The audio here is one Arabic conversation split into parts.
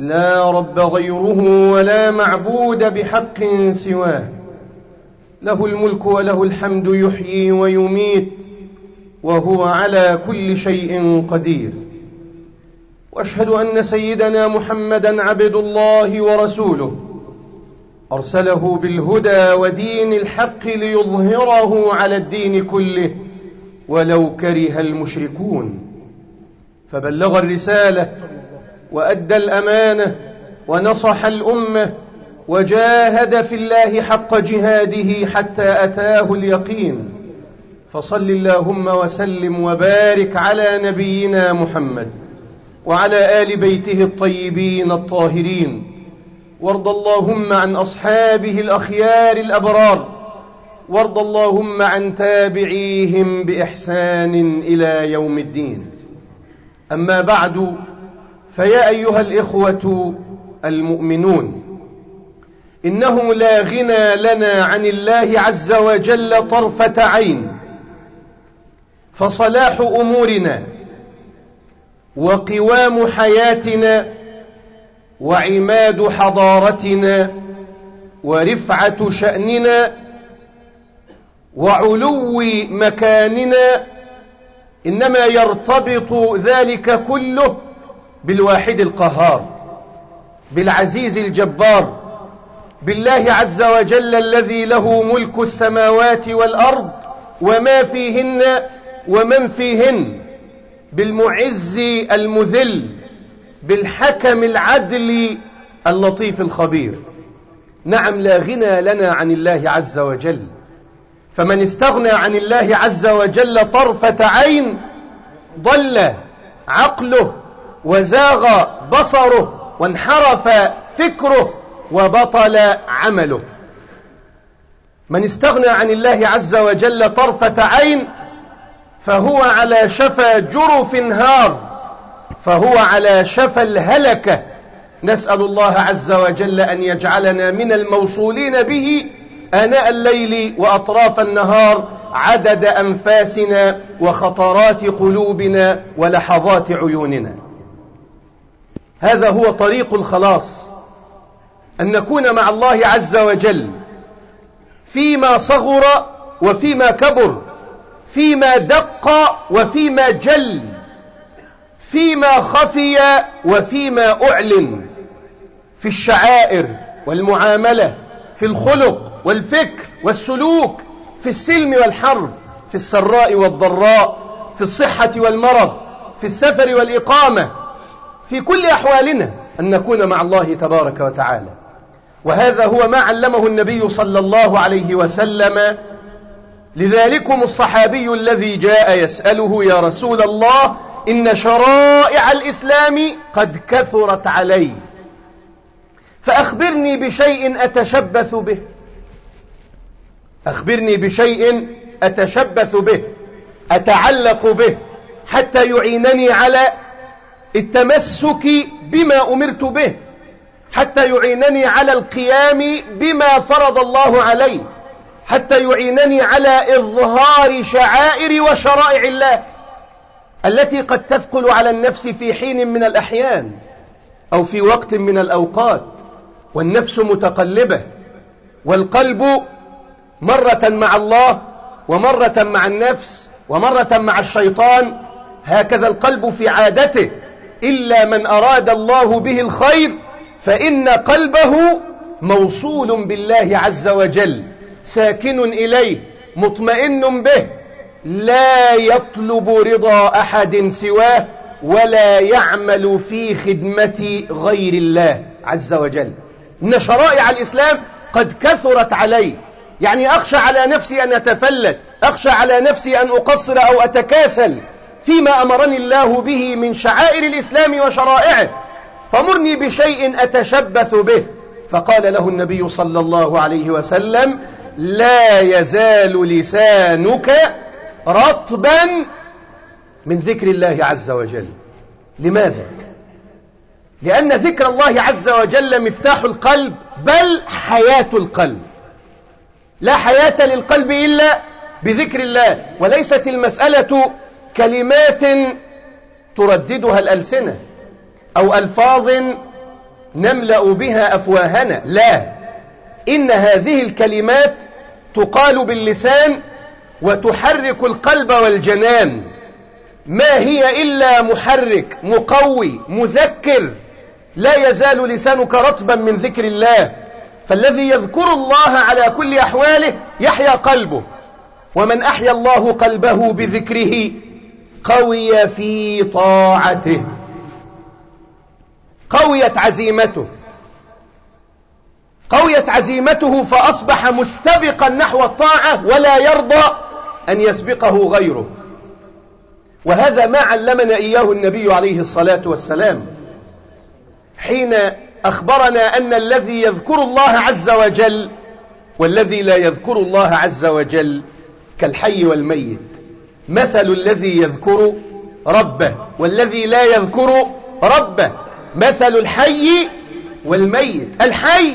لا رب غيره ولا معبود بحق سواه. له الملك وله الحمد يحيي ويميت وهو على كل شيء قدير. وأشهد أن سيدنا محمدا عبد الله ورسوله. أرسله بالهدى ودين الحق ليظهره على الدين كله ولو كره المشركون. فبلغ الرسالة وأدى الأمانة ونصح الأمة وجاهد في الله حق جهاده حتى أتاه اليقين. فصل اللهم وسلم وبارك على نبينا محمد وعلى آل بيته الطيبين الطاهرين. وارض اللهم عن أصحابه الأخيار الأبرار. وارض اللهم عن تابعيهم بإحسان إلى يوم الدين. أما بعد فيا أيها الإخوة المؤمنون انه لا غنى لنا عن الله عز وجل طرفة عين فصلاح أمورنا وقوام حياتنا وعماد حضارتنا ورفعة شأننا وعلو مكاننا إنما يرتبط ذلك كله بالواحد القهار بالعزيز الجبار بالله عز وجل الذي له ملك السماوات والأرض وما فيهن ومن فيهن بالمعز المذل بالحكم العدل اللطيف الخبير. نعم لا غنى لنا عن الله عز وجل. فمن استغنى عن الله عز وجل طرفة عين ضل عقله وزاغ بصره وانحرف فكره وبطل عمله. من استغنى عن الله عز وجل طرفة عين فهو على شفا جرف هار فهو على شفا الهلكة. نسأل الله عز وجل أن يجعلنا من الموصولين به آناء الليل وأطراف النهار عدد أنفاسنا وخطرات قلوبنا ولحظات عيوننا. هذا هو طريق الخلاص. أن نكون مع الله عز وجل فيما صغر وفيما كبر فيما دق وفيما جل فيما خفي وفيما أعلن في الشعائر والمعاملة في الخلق والفكر والسلوك في السلم والحرب في السراء والضراء في الصحة والمرض في السفر والإقامة. في كل أحوالنا أن نكون مع الله تبارك وتعالى. وهذا هو ما علمه النبي صلى الله عليه وسلم. لذلكم الصحابي الذي جاء يسأله يا رسول الله إن شرائع الإسلام قد كثرت علي. فأخبرني بشيء أتشبث به. أخبرني بشيء أتشبث به أتعلق به حتى يعينني على التمسك بما أمرت به حتى يعينني على القيام بما فرض الله علي حتى يعينني على إظهار شعائر وشرائع الله التي قد تثقل على النفس في حين من الأحيان أو في وقت من الأوقات والنفس متقلبة والقلب مرة مع الله ومرة مع النفس ومرة مع الشيطان هكذا القلب في عادته. إلا من أراد الله به الخير فإن قلبه موصول بالله عز وجل ساكن إليه مطمئن به لا يطلب رضا أحد سواه ولا يعمل في خدمة غير الله عز وجل. إن شرائع الإسلام قد كثرت علي يعني أخشى على نفسي أن أتفلت أخشى على نفسي أن أقصر أو أتكاسل. فيما أمرني الله به من شعائر الإسلام وشرائعه فمرني بشيء أتشبث به. فقال له النبي صلى الله عليه وسلم لا يزال لسانك رطبا من ذكر الله عز وجل. لماذا؟ لأن ذكر الله عز وجل مفتاح القلب بل حياة القلب. لا حياة للقلب إلا بذكر الله وليست المسألة كلمات ترددها الألسنة أو ألفاظ نملأ بها أفواهنا. لا. إن هذه الكلمات تقال باللسان وتحرك القلب والجنان. ما هي إلا محرك مقوي مذكر. لا يزال لسانك رطبا من ذكر الله. فالذي يذكر الله على كل أحواله يحيا قلبه. ومن أحيا الله قلبه بذكره قوي في طاعته. قويت عزيمته. قويت عزيمته فأصبح مستبقا نحو الطاعة ولا يرضى أن يسبقه غيره. وهذا ما علمنا إياه النبي عليه الصلاة والسلام. حين أخبرنا أن الذي يذكر الله عز وجل والذي لا يذكر الله عز وجل كالحي والميت. مثل الذي يذكر ربه والذي لا يذكر ربه. مثل الحي والميت. الحي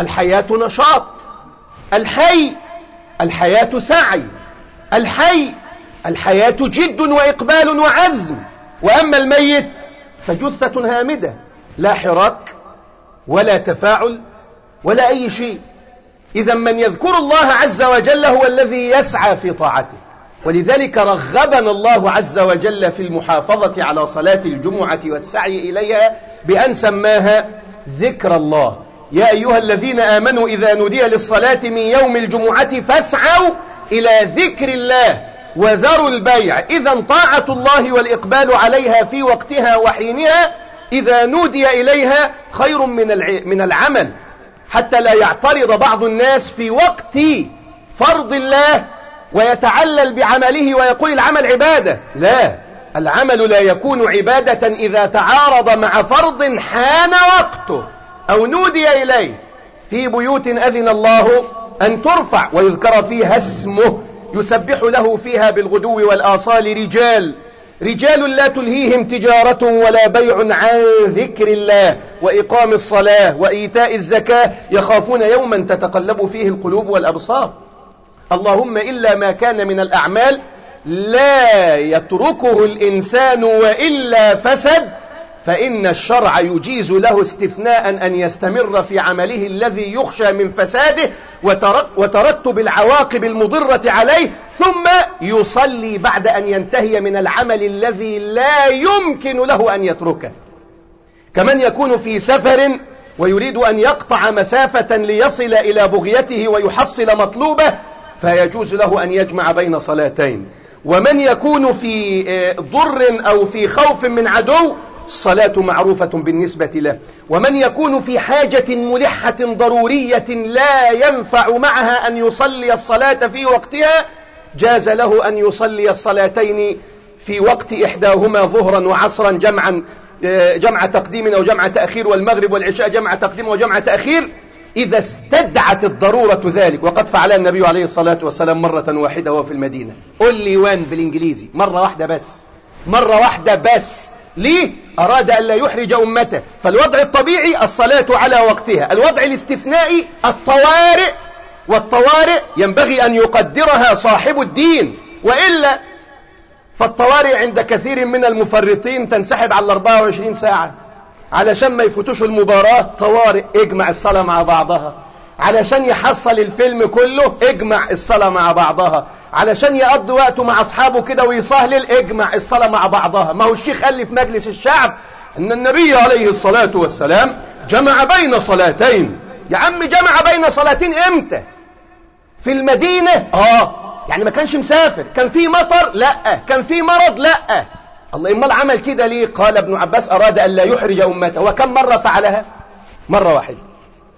الحياة نشاط. الحي الحياة سعي. الحي الحياة جد وإقبال وعزم. وأما الميت فجثة هامدة. لا حراك ولا تفاعل ولا أي شيء. إذا من يذكر الله عز وجل هو الذي يسعى في طاعته. ولذلك رغبنا الله عز وجل في المحافظة على صلاة الجمعة والسعي إليها بأن سماها ذكر الله. يا أيها الذين آمنوا إذا نودي للصلاة من يوم الجمعة فاسعوا إلى ذكر الله وذروا البيع. إذا طاعة الله والإقبال عليها في وقتها وحينها إذا نودي إليها خير من العمل. حتى لا يعترض بعض الناس في وقت فرض الله ويتعلل بعمله ويقول العمل عبادة. لا. العمل لا يكون عبادة إذا تعارض مع فرض حان وقته أو نودي إليه. في بيوت أذن الله أن ترفع ويذكر فيها اسمه. يسبح له فيها بالغدو والآصال رجال. رجال لا تلهيهم تجارة ولا بيع عن ذكر الله. وإقام الصلاة وإيتاء الزكاة يخافون يوما تتقلب فيه القلوب والأبصار. اللهم إلا ما كان من الأعمال لا يتركه الإنسان وإلا فسد فإن الشرع يجيز له استثناء أن يستمر في عمله الذي يخشى من فساده وترتب العواقب المضرة عليه ثم يصلي بعد أن ينتهي من العمل الذي لا يمكن له أن يتركه. كمن يكون في سفر ويريد أن يقطع مسافة ليصل إلى بغيته ويحصل مطلوبه فيجوز له أن يجمع بين صلاتين. ومن يكون في آه، ضر أو في خوف من عدو الصلاة معروفة بالنسبة له. ومن يكون في حاجة ملحة ضرورية لا ينفع معها أن يصلي الصلاة في وقتها جاز له أن يصلي الصلاتين في وقت إحداهما ظهرا وعصرا جمعا آه، جمع تقديم أو جمع تأخير والمغرب والعشاء جمع تقديم وجمع تأخير. إذا استدعت الضرورة ذلك وقد فعل النبي عليه الصلاة والسلام مرة واحدة وهو في المدينة. قل لي وان بالإنجليزي؟ مرة واحدة بس. مرة واحدة بس. ليه؟ أراد أن لا يحرج أمته. فالوضع الطبيعي الصلاة على وقتها. الوضع الاستثنائي الطوارئ والطوارئ ينبغي أن يقدرها صاحب الدين. وإلا فالطوارئ عند كثير من المفرطين تنسحب على 24 ساعة. علشان ما يفوتوش المباراة. طوارئ اجمع الصلاة مع بعضها. علشان يحصل الفيلم كله اجمع الصلاة مع بعضها. علشان يقضي وقته مع أصحابه كده ويصهلل اجمع الصلاة مع بعضها. ما هو الشيخ قال لي في مجلس الشعب أن النبي عليه الصلاة والسلام جمع بين صلاتين. يا عم جمع بين صلاتين إمتى؟ في المدينة؟ آه. يعني ما كانش مسافر. كان في مطر؟ لأ. كان في مرض؟ لأ. الله إما عمل كده ليه؟ قال ابن عباس أراد أن لا يحرج أمته. وكم مرة فعلها؟ مرة واحدة.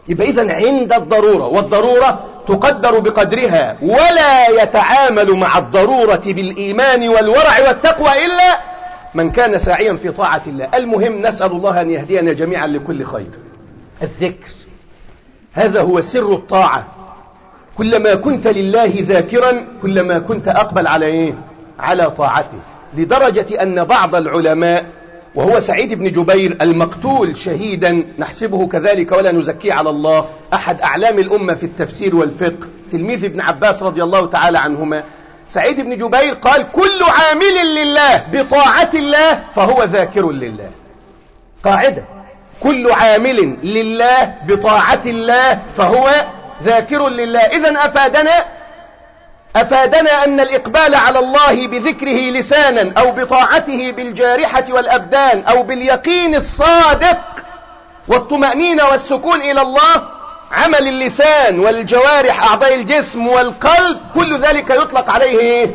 يبقى إذن عند الضرورة والضرورة تقدر بقدرها ولا يتعامل مع الضرورة بالإيمان والورع والتقوى إلا من كان ساعيا في طاعة الله. المهم نسأل الله أن يهدينا جميعا لكل خير. الذكر هذا هو سر الطاعة. كلما كنت لله ذاكرا كلما كنت أقبل على إيه؟ على طاعته. لدرجة أن بعض العلماء وهو سعيد بن جبير المقتول شهيدا نحسبه كذلك ولا نزكيه على الله أحد أعلام الأمة في التفسير والفقه تلميذ ابن عباس رضي الله تعالى عنهما. سعيد بن جبير قال كل عامل لله بطاعة الله فهو ذاكر لله. قاعدة. كل عامل لله بطاعة الله فهو ذاكر لله. إذا أفادنا أفادنا أن الإقبال على الله بذكره لسانا أو بطاعته بالجارحة والأبدان أو باليقين الصادق والطمأنينة والسكون إلى الله عمل اللسان والجوارح أعضاء الجسم والقلب كل ذلك يطلق عليه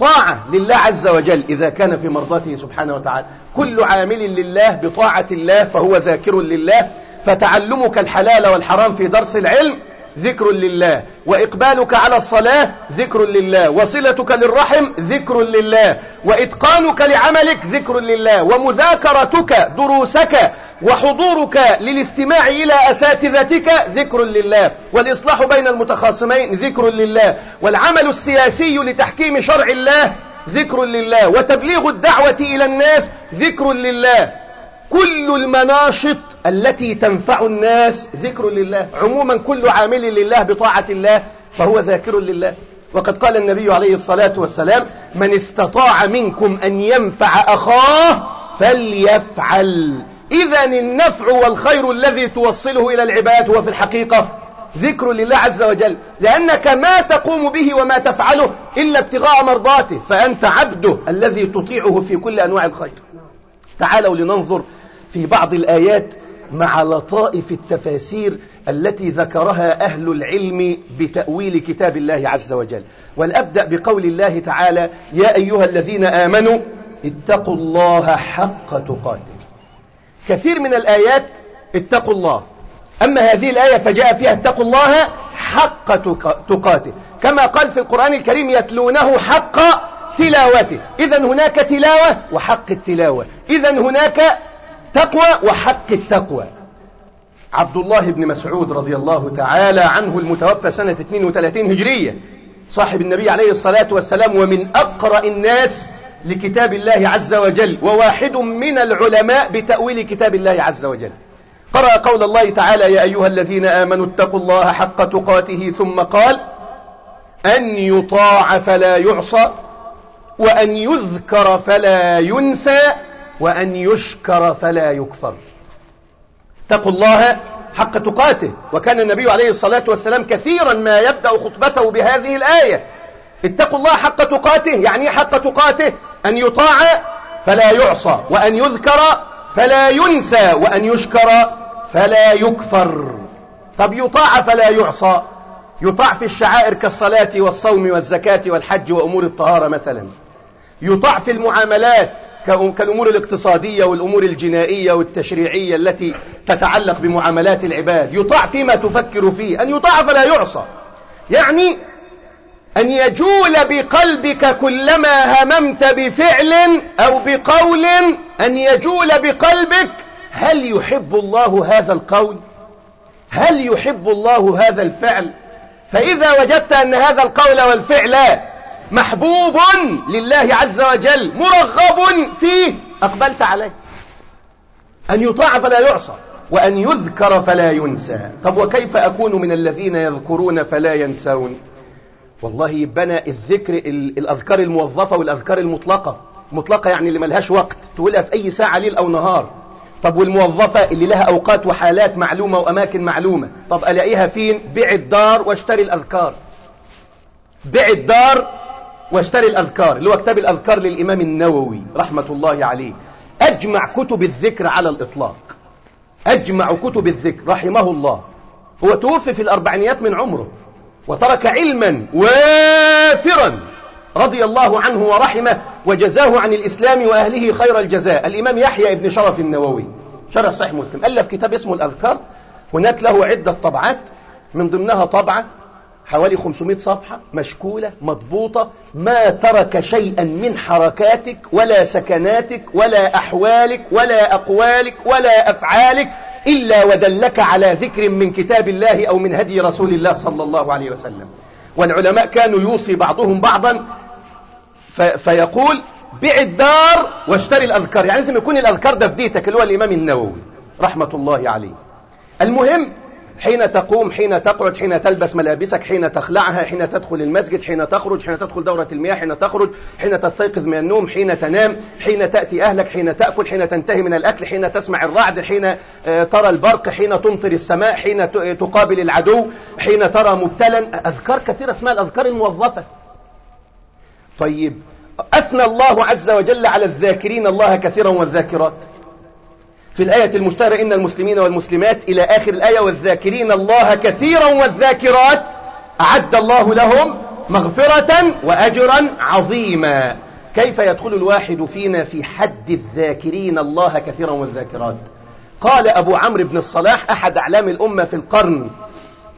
طاعة لله عز وجل إذا كان في مرضاته سبحانه وتعالى. كل عامل لله بطاعة الله فهو ذاكر لله فتعلمك الحلال والحرام في درس العلم. ذكر لله. وإقبالك على الصلاة ذكر لله. وصلتك للرحم ذكر لله. وإتقانك لعملك ذكر لله. ومذاكرتك دروسك. وحضورك للاستماع إلى أساتذتك ذكر لله. والإصلاح بين المتخاصمين ذكر لله. والعمل السياسي لتحكيم شرع الله ذكر لله. وتبليغ الدعوة إلى الناس ذكر لله. كل المناشط التي تنفع الناس ذكر لله عموما كل عامل لله بطاعة الله فهو ذاكر لله. وقد قال النبي عليه الصلاة والسلام من استطاع منكم أن ينفع أخاه فليفعل. إذا النفع والخير الذي توصله إلى العباد هو في الحقيقة ذكر لله عز وجل. لأنك ما تقوم به وما تفعله إلا ابتغاء مرضاته فأنت عبده الذي تطيعه في كل أنواع الخير. تعالوا لننظر في بعض الآيات مع لطائف التفاسير التي ذكرها أهل العلم بتأويل كتاب الله عز وجل. ولأبدأ بقول الله تعالى يا أيها الذين آمنوا اتقوا الله حق تقاته. كثير من الآيات اتقوا الله. أما هذه الآية فجاء فيها اتقوا الله حق تقاته. كما قال في القرآن الكريم يتلونه حق تلاوته. إذا هناك تلاوة وحق التلاوة. إذا هناك تقوى وحق التقوى. عبد الله بن مسعود رضي الله تعالى عنه المتوفى سنة 32 هجرية. صاحب النبي عليه الصلاة والسلام ومن أقرأ الناس لكتاب الله عز وجل وواحد من العلماء بتأويل كتاب الله عز وجل. قرأ قول الله تعالى يا أيها الذين آمنوا اتقوا الله حق تقاته ثم قال أن يطاع فلا يعصى وأن يذكر فلا ينسى وأن يشكر فلا يكفر. اتقوا الله حق تقاته. وكان النبي عليه الصلاة والسلام كثيرا ما يبدأ خطبته بهذه الآية. اتقوا الله حق تقاته. يعني حق تقاته؟ أن يطاع فلا يعصى وأن يذكر فلا ينسى وأن يشكر فلا يكفر. طب يطاع فلا يعصى؟ يطاع في الشعائر كالصلاة والصوم والزكاة والحج وأمور الطهارة مثلا. يطاع في المعاملات كالأمور الاقتصادية والأمور الجنائية والتشريعية التي تتعلق بمعاملات العباد. يطاع فيما تفكر فيه. أن يطاع فلا يعصى. يعني أن يجول بقلبك كلما هممت بفعل أو بقول. أن يجول بقلبك هل يحب الله هذا القول؟ هل يحب الله هذا الفعل؟ فإذا وجدت أن هذا القول والفعل محبوب لله عز وجل مرغب فيه. أقبلت عليه. أن يطاع فلا يعصى وأن يذكر فلا ينسى. طب وكيف أكون من الذين يذكرون فلا ينسون؟ والله يبنى الذكر الأذكار الموظفة والأذكار المطلقة. مطلقة يعني اللي ملهاش وقت تقولها في أي ساعة ليل أو نهار. طب والموظفة اللي لها أوقات وحالات معلومة وأماكن معلومة طب ألاقيها فين؟ بيع الدار واشتري الأذكار. بيع الدار واشتري الأذكار اللي هو كتاب الأذكار للإمام النووي رحمة الله عليه. أجمع كتب الذكر على الإطلاق. أجمع كتب الذكر رحمه الله. هو توفي في الأربعينيات من عمره. وترك علما وافرا رضي الله عنه ورحمه وجزاه عن الإسلام وأهله خير الجزاء. الإمام يحيى ابن شرف النووي. شرح صحيح مسلم. ألف كتاب اسمه الأذكار. هناك له عدة طبعات. من ضمنها طبعة حوالي 500 صفحة مشكولة مضبوطة ما ترك شيئا من حركاتك ولا سكناتك ولا أحوالك ولا أقوالك ولا أفعالك إلا ودلك على ذكر من كتاب الله أو من هدي رسول الله صلى الله عليه وسلم. والعلماء كانوا يوصي بعضهم بعضا فيقول بيع الدار واشتري الأذكار. يعني لازم يكون الأذكار ده في بيتك اللي هو الإمام النووي رحمة الله عليه. المهم حين تقوم حين تقعد حين تلبس ملابسك حين تخلعها حين تدخل المسجد حين تخرج حين تدخل دورة المياه حين تخرج حين تستيقظ من النوم حين تنام حين تأتي أهلك حين تأكل حين تنتهي من الأكل حين تسمع الرعد حين آه، ترى البرق حين تمطر السماء حين تقابل العدو حين ترى مبتلا. أذكار كثيرة اسمها الأذكار الموظفة. طيب أثنى الله عز وجل على الذاكرين الله كثيرا والذاكرات. في الآية المشتهرة إن المسلمين والمسلمات إلى آخر الآية والذاكرين الله كثيرا والذاكرات أعد الله لهم مغفرة وأجرا عظيما. كيف يدخل الواحد فينا في حد الذاكرين الله كثيرا والذاكرات؟ قال أبو عمرو بن الصلاح أحد أعلام الأمة في القرن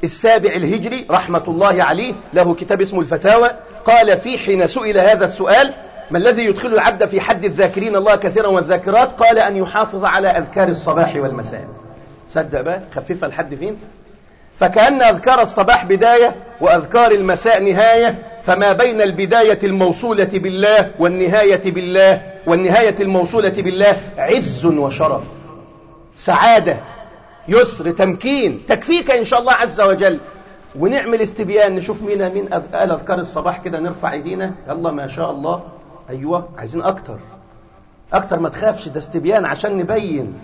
السابع الهجري رحمة الله عليه له كتاب اسمه الفتاوى قال في حين سئل هذا السؤال ما الذي يدخل العبد في حد الذاكرين الله كثيرا والذاكرات؟ قال أن يحافظ على أذكار الصباح والمساء. صدق بقى؟ خففها لحد فين؟ فكأن أذكار الصباح بداية وأذكار المساء نهاية فما بين البداية الموصولة بالله والنهاية بالله والنهاية الموصولة بالله عز وشرف سعادة يسر تمكين تكفيك إن شاء الله عز وجل. ونعمل استبيان نشوف مين قال أذكار الصباح كده نرفع إيدينا. يلا ما شاء الله. أيوة عايزين أكتر. أكتر ما تخافش ده استبيان عشان نبين.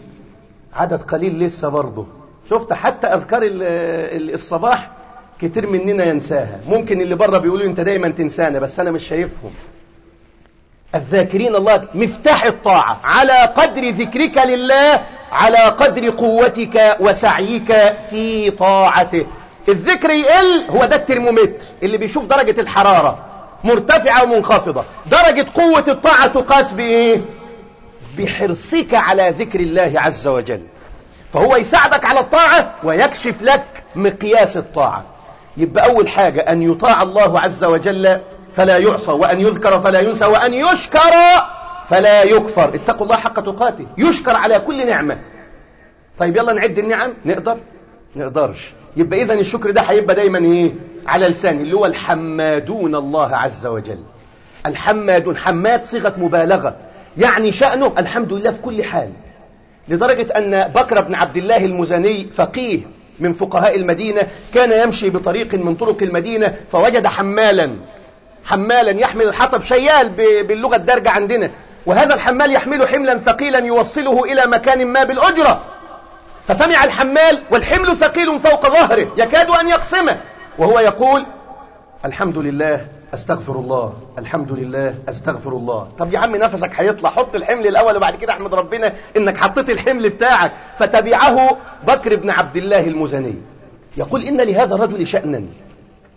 عدد قليل لسه برضه. شفت حتى أذكار الصباح كتير مننا ينساها. ممكن اللي بره بيقولوا أنت دايما تنسانا بس أنا مش شايفهم. الذاكرين الله مفتاح الطاعة. على قدر ذكرك لله على قدر قوتك وسعيك في طاعته. الذكر يقل هو ده الترمومتر. اللي بيشوف درجة الحرارة. مرتفعة ومنخفضة. درجة قوة الطاعة تقاس بإيه بحرصك على ذكر الله عز وجل. فهو يساعدك على الطاعة ويكشف لك مقياس الطاعة. يبقى أول حاجة أن يطاع الله عز وجل فلا يعصى وأن يذكر فلا ينسى وأن يشكر فلا يكفر. اتقوا الله حق تقاته. يشكر على كل نعمة. طيب يلا نعد النعم؟ نقدر؟ نقدرش. يبقى إذن الشكر ده هيبقى دايما إيه؟ على لسان اللي هو الحمادون الله عز وجل. الحمادون حماد صيغة مبالغة. يعني شأنه الحمد لله في كل حال. لدرجة أن بكر بن عبد الله المزني فقيه من فقهاء المدينة كان يمشي بطريق من طرق المدينة فوجد حمالا حمالا يحمل الحطب شيال باللغة الدارجة عندنا. وهذا الحمال يحمل حملا ثقيلا يوصله إلى مكان ما بالأجرة. فسمع الحمال والحمل ثقيل فوق ظهره يكاد أن يقسمه. وهو يقول الحمد لله أستغفر الله. الحمد لله أستغفر الله. طب يا عم نفسك هيطلع حط الحمل الأول وبعد كده أحمد ربنا إنك حطيت الحمل بتاعك. فتبعه بكر بن عبد الله المزني. يقول إن لهذا الرجل شأنا.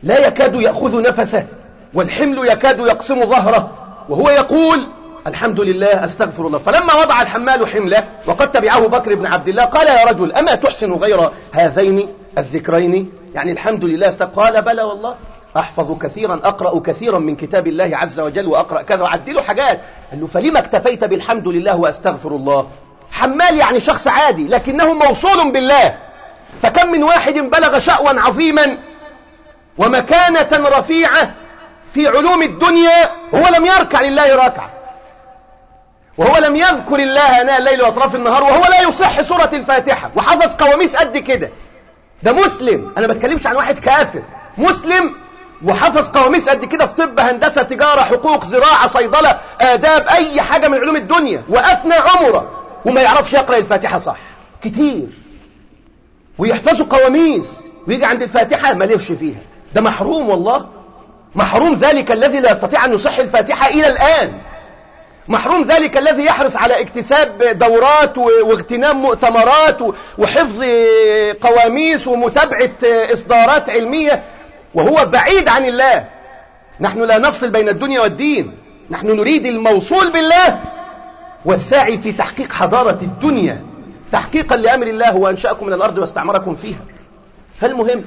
لا يكاد يأخذ نفسه والحمل يكاد يقسم ظهره. وهو يقول الحمد لله أستغفر الله. فلما وضع الحمال حمله وقد تبعه بكر بن عبد الله قال يا رجل أما تحسن غير هذين الذكرين؟ يعني الحمد لله قال بلى والله أحفظ كثيرا أقرأ كثيرا من كتاب الله عز وجل وأقرأ كذا وعدله حاجات. قال له فلما اكتفيت بالحمد لله وأستغفر الله؟ حمال يعني شخص عادي لكنه موصول بالله. فكم من واحد بلغ شأوا عظيما ومكانة رفيعة في علوم الدنيا هو لم يركع لله ركعة. وهو لم يذكر الله أناء الليل وأطراف النهار وهو لا يصح سورة الفاتحة. وحفظ قواميس قد كده. ده مسلم. أنا بتكلمش عن واحد كافر. مسلم وحفظ قواميس قد كده في طب هندسة تجارة حقوق زراعة صيدلة آداب أي حاجة من علوم الدنيا. وأثنى عمره. وما يعرفش يقرأ الفاتحة صح. كتير. ويحفظوا قواميس. ويجي عند الفاتحة ما ليش فيها. ده محروم والله. محروم ذلك الذي لا يستطيع أن يصح الفاتحة إلى الآن. محروم ذلك الذي يحرص على اكتساب دورات واغتنام مؤتمرات وحفظ قواميس ومتابعة إصدارات علمية وهو بعيد عن الله. نحن لا نفصل بين الدنيا والدين. نحن نريد الموصول بالله والساعي في تحقيق حضارة الدنيا تحقيقا لأمر الله وأنشأكم من الأرض واستعمركم فيها. فالمهم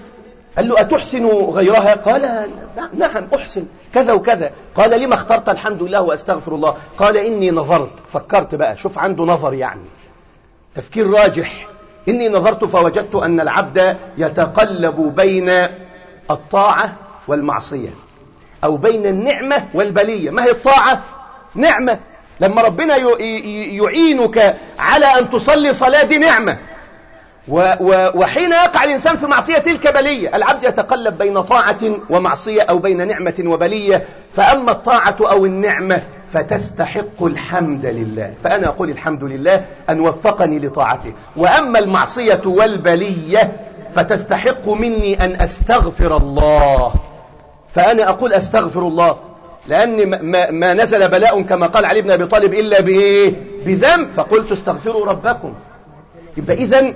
قال له أتحسن غيرها؟ قال نعم أحسن. كذا وكذا. قال لما اخترت الحمد لله وأستغفر الله؟ قال إني نظرت. فكرت بقى. شوف عنده نظر يعني. تفكير راجح. إني نظرت فوجدت أن العبد يتقلب بين الطاعة والمعصية أو بين النعمة والبلية. ما هي الطاعة؟ نعمة. لما ربنا يعينك على أن تصلي صلاة دي نعمة. وحين يقع الإنسان في معصية تلك بلية العبد يتقلب بين طاعة ومعصية أو بين نعمة وبلية فأما الطاعة أو النعمة فتستحق الحمد لله. فأنا أقول الحمد لله أن وفقني لطاعته. وأما المعصية والبلية فتستحق مني أن أستغفر الله. فأنا أقول أستغفر الله لأن ما, نزل بلاء كما قال علي بن أبي طالب إلا بإيه؟ بذنب. فقلت استغفروا ربكم. يبقى إذن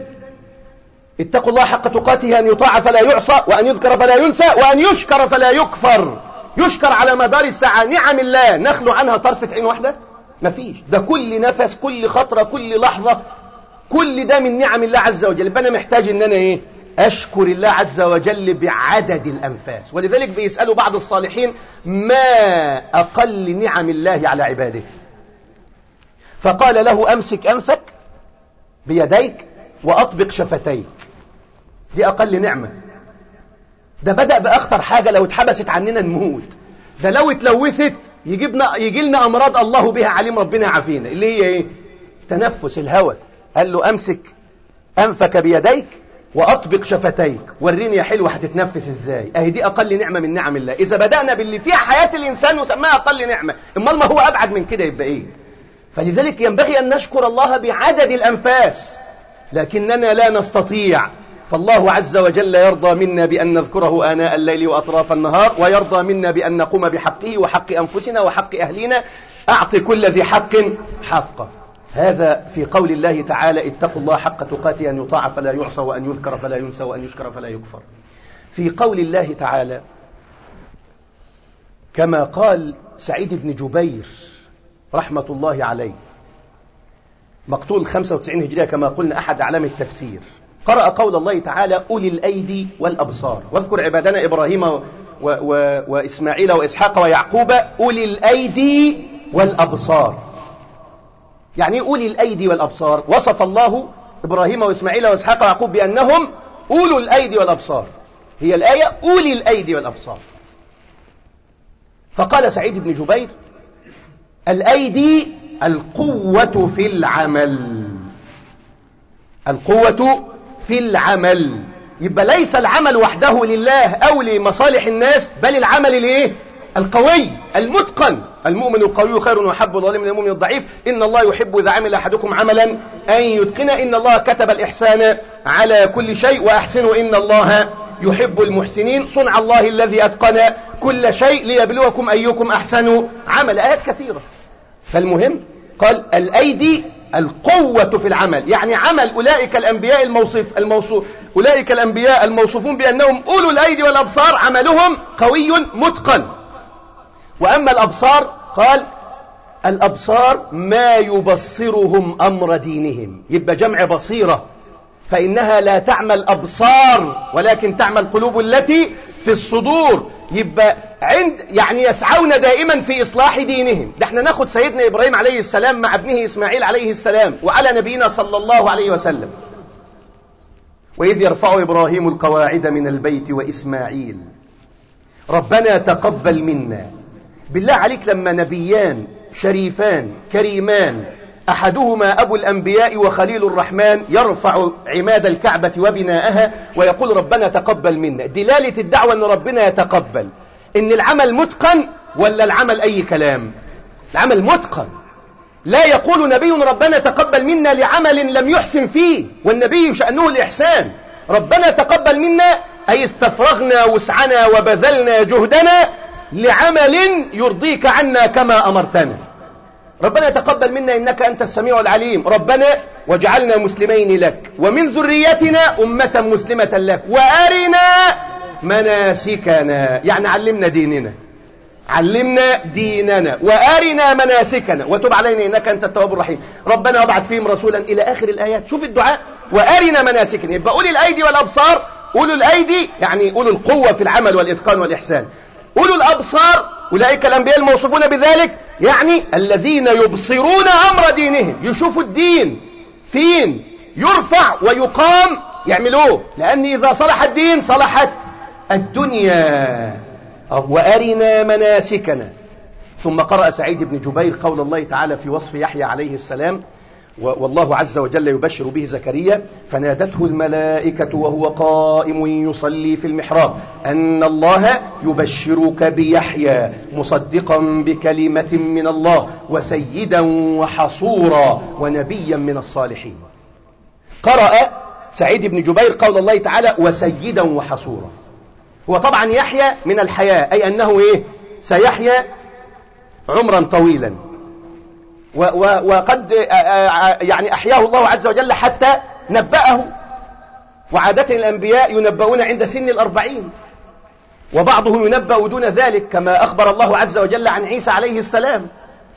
اتقوا الله حق تقاته أن يطاع فلا يعصى وأن يذكر فلا ينسى وأن يشكر فلا يكفر. يشكر على مدار الساعة. نعم الله نخلو عنها طرفة عين واحدة. مفيش ده كل نفس كل خطرة كل لحظة كل ده من نعم الله عز وجل. يبقى أنا محتاج إن أنا إيه؟ أشكر الله عز وجل بعدد الأنفاس. ولذلك بيسألوا بعض الصالحين ما أقل نعم الله على عباده؟ فقال له أمسك أنفك بيديك وأطبق شفتيك. دي أقل نعمة. ده بدأ بأخطر حاجة لو اتحبست عننا نموت. ده لو اتلوثت يجيبنا يجي لنا أمراض الله بها عليم ربنا عافينا اللي هي إيه؟ تنفس الهواء قال له أمسك أنفك بيديك وأطبق شفتيك. وريني يا حلوة هتتنفس إزاي. أهي دي أقل نعمة من نعم الله. إذا بدأنا باللي فيها حياة الإنسان وسماها أقل نعمة. أمال ما هو أبعد من كده يبقى إيه؟ فلذلك ينبغي أن نشكر الله بعدد الأنفاس. لكننا لا نستطيع فالله عز وجل يرضى منا بأن نذكره آناء الليل وأطراف النهار ويرضى منا بأن نقوم بحقه وحق أنفسنا وحق أهلنا أعط كل ذي حق حقه. هذا في قول الله تعالى اتقوا الله حق تقاته أن يطاع فلا يعصى وأن يذكر فلا ينسى وأن يشكر فلا يكفر. في قول الله تعالى كما قال سعيد بن جبير رحمة الله عليه مقتول 95 هجرية كما قلنا أحد أعلام التفسير. قرأ قول الله تعالى أولي الأيدي والأبصار. واذكر عبادنا إبراهيم و و وإسماعيل وإسحاق ويعقوب أولي الأيدي والأبصار. يعني أولي الأيدي والأبصار. وصف الله إبراهيم وإسماعيل وإسحاق ويعقوب بأنهم أولو الأيدي والأبصار. هي الآية أولي الأيدي والأبصار. فقال سعيد بن جبير الأيدي القوة في العمل. القوة في العمل. يبقى ليس العمل وحده لله أو لمصالح الناس بل العمل لإيه؟ القوي المتقن. المؤمن القوي خير وحب الله من المؤمن الضعيف. إن الله يحب إذا عمل أحدكم عملا أن يتقن. إن الله كتب الإحسان على كل شيء وأحسنوا. إن الله يحب المحسنين. صنع الله الذي أتقن كل شيء ليبلوكم أيكم أحسن عمل آيات كثيرة. فالمهم قال الأيدي القوة في العمل. يعني عمل أولئك الأنبياء الموصف الموصوف أولئك الأنبياء الموصوفون بأنهم أولو الأيدي والأبصار عملهم قوي متقن. وأما الأبصار قال الأبصار ما يبصرهم أمر دينهم. يبقى جمع بصيرة. فإنها لا تعمل أبصار ولكن تعمل قلوب التي في الصدور. يبقى عند يعني يسعون دائما في إصلاح دينهم. ده إحنا ناخد سيدنا إبراهيم عليه السلام مع ابنه إسماعيل عليه السلام وعلى نبينا صلى الله عليه وسلم. وإذ يرفع إبراهيم القواعد من البيت وإسماعيل. ربنا تقبل منا. بالله عليك لما نبيان شريفان كريمان أحدهما أبو الأنبياء وخليل الرحمن يرفع عماد الكعبة وبناءها ويقول ربنا تقبل منا. دلالة الدعوة أن ربنا يتقبل. إن العمل متقن ولا العمل أي كلام؟ العمل متقن. لا يقول نبي ربنا تقبل منا لعمل لم يحسن فيه والنبي شأنه الإحسان. ربنا تقبل منا أي استفرغنا وسعنا وبذلنا جهدنا لعمل يرضيك عنا كما أمرتنا. ربنا تقبل منا إنك أنت السميع العليم. ربنا واجعلنا مسلمين لك. ومن ذريتنا أمة مسلمة لك. وأرنا مناسكنا. يعني علمنا ديننا. علمنا ديننا. وآرنا مناسكنا. وتب علينا إنك أنت التواب الرحيم. ربنا وابعث فيهم رسولا إلى آخر الآيات. شوف الدعاء. وآرنا مناسكنا. يبقى أولي الأيدي والأبصار. أولو الأيدي يعني أولو القوة في العمل والإتقان والإحسان. أولو الأبصار أولئك الأنبياء الموصوفون بذلك يعني الذين يبصرون أمر دينهم يشوفوا الدين فين يرفع ويقام يعملوه. لأن إذا صلح الدين صلحت الدنيا. وأرنا مناسكنا. ثم قرأ سعيد بن جبير قول الله تعالى في وصف يحيى عليه السلام والله عز وجل يبشر به زكريا فنادته الملائكة وهو قائم يصلي في المحراب. أن الله يبشرك بيحيى مصدقا بكلمة من الله وسيدا وحصورا ونبيا من الصالحين. قرأ سعيد بن جبير قول الله تعالى وسيدا وحصورا. هو طبعا يحيى من الحياة أي أنه إيه؟ سيحيا عمرا طويلا. وقد يعني أحياه الله عز وجل حتى نبأه. وعادة الأنبياء ينبؤون عند سن الأربعين. وبعضهم ينبأ دون ذلك كما أخبر الله عز وجل عن عيسى عليه السلام.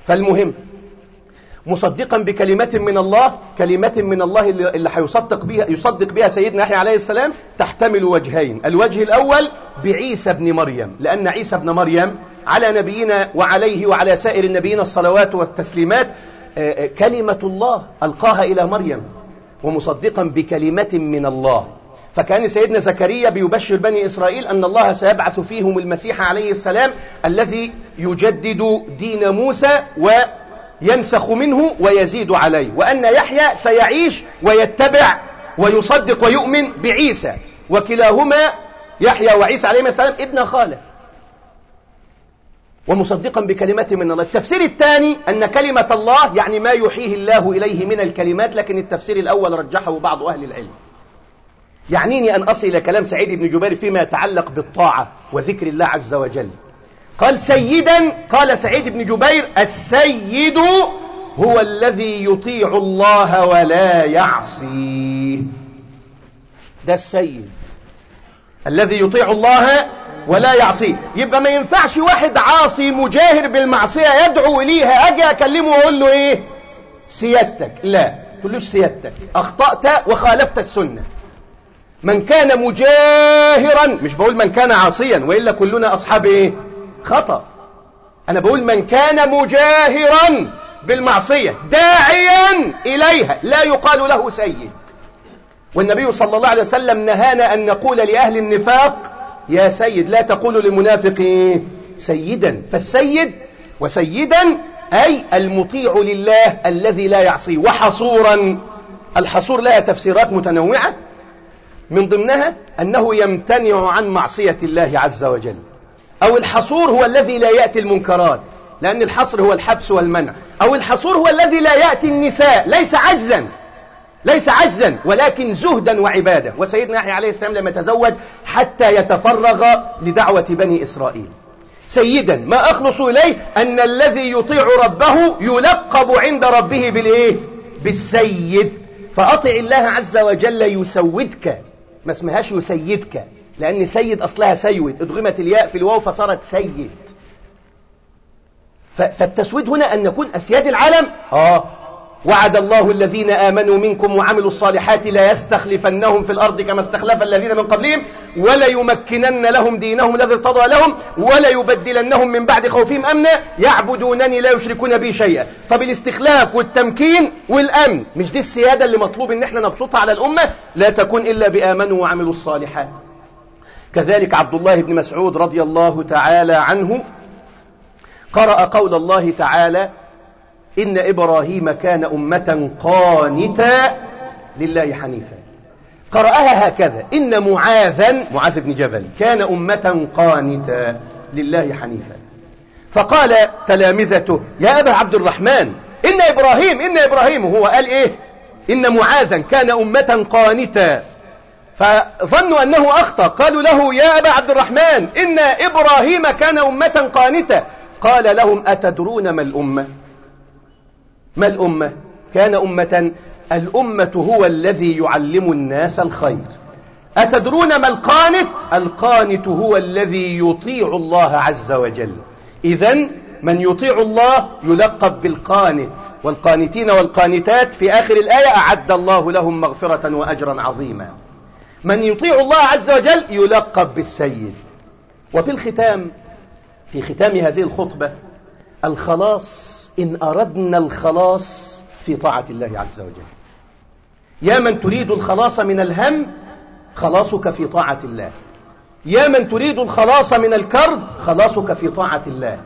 فالمهم مصدقا بكلمة من الله كلمة من الله اللي هيصدق بها يصدق بها سيدنا يحيى عليه السلام تحتمل وجهين. الوجه الأول بعيسى ابن مريم لأن عيسى ابن مريم على نبينا وعليه وعلى سائر النبيين الصلوات والتسليمات آه، آه، كلمة الله ألقاها إلى مريم ومصدقا بكلمة من الله. فكان سيدنا زكريا بيبشر بني إسرائيل أن الله سيبعث فيهم المسيح عليه السلام الذي يجدد دين موسى وينسخ منه ويزيد عليه. وأن يحيى سيعيش ويتبع ويصدق ويؤمن بعيسى. وكلاهما يحيى وعيسى عليهما السلام ابن خالة. ومصدقا بكلمة من الله. التفسير الثاني أن كلمة الله يعني ما يحيه الله إليه من الكلمات لكن التفسير الأول رجحه بعض أهل العلم. يعنيني أن أصل إلى كلام سعيد بن جبير فيما يتعلق بالطاعة وذكر الله عز وجل. قال سيدا قال سعيد بن جبير السيد هو الذي يطيع الله ولا يعصيه. ده السيد الذي يطيع الله ولا يعصيه. يبقى ما ينفعش واحد عاصي مجاهر بالمعصية يدعو إليها أجي أكلمه وأقول له إيه؟ سيادتك. لا. تقولوش سيادتك. أخطأت وخالفت السنة. من كان مجاهرا مش بقول من كان عاصيا وإلا كلنا أصحاب إيه؟ خطأ. أنا بقول من كان مجاهرا بالمعصية داعيا إليها لا يقال له سيد. والنبي صلى الله عليه وسلم نهانا أن نقول لأهل النفاق يا سيد لا تقول لمنافق سيدا فالسيد وسيدا أي المطيع لله الذي لا يعصيه وحصورا الحصور لها تفسيرات متنوعة من ضمنها أنه يمتنع عن معصية الله عز وجل. أو الحصور هو الذي لا يأتي المنكرات لأن الحصر هو الحبس والمنع. أو الحصور هو الذي لا يأتي النساء ليس عجزا ليس عجزا ولكن زهدا وعبادة. وسيدنا يحيى عليه السلام لم يتزوج حتى يتفرغ لدعوة بني إسرائيل. سيدا ما أخلص إليه أن الذي يطيع ربه يلقب عند ربه بالإيه؟ بالسيد. فأطع الله عز وجل يسودك ما اسمهاش يسيدك. لأن سيد أصلها سيد ادغمت الياء في الواو فصارت سيد. فالتسويد هنا أن نكون أسياد العالم. آه. وعد الله الذين آمنوا منكم وعملوا الصالحات لا يستخلفنهم في الأرض كما استخلف الذين من قبلهم ولا يمكنن لهم دينهم الذي ارتضى لهم ولا يبدلنهم من بعد خوفهم أمنا. يعبدونني لا يشركون بي شيئا. طب الاستخلاف والتمكين والأمن مش دي السيادة اللي مطلوب إن إحنا نبسطها على الأمة؟ لا تكون إلا بآمنوا وعملوا الصالحات. كذلك عبد الله بن مسعود رضي الله تعالى عنه قرأ قول الله تعالى إن إبراهيم كان أمة قانتا لله حنيفا. قرأها هكذا إن معاذا معاذ بن جبل كان أمة قانتا لله حنيفا. فقال تلامذته يا أبا عبد الرحمن إن إبراهيم إن إبراهيم هو قال إيه؟ إن معاذا كان أمة قانتا. فظنوا أنه أخطأ. قالوا له يا أبا عبد الرحمن إن إبراهيم كان أمة قانتا قال لهم أتدرون ما الأمة؟ ما الأمة؟ كان أمة الأمة هو الذي يعلم الناس الخير. أتدرون ما القانت؟ القانت هو الذي يطيع الله عز وجل. إذا من يطيع الله يلقب بالقانت. والقانتين والقانتات في آخر الآية أعد الله لهم مغفرة وأجرا عظيما. من يطيع الله عز وجل يلقب بالسيد. وفي الختام في ختام هذه الخطبة الخلاص إن أردنا الخلاص في طاعة الله عز وجل. يا من تريد الخلاص من الهم خلاصك في طاعة الله. يا من تريد الخلاص من الكرب خلاصك في طاعة الله.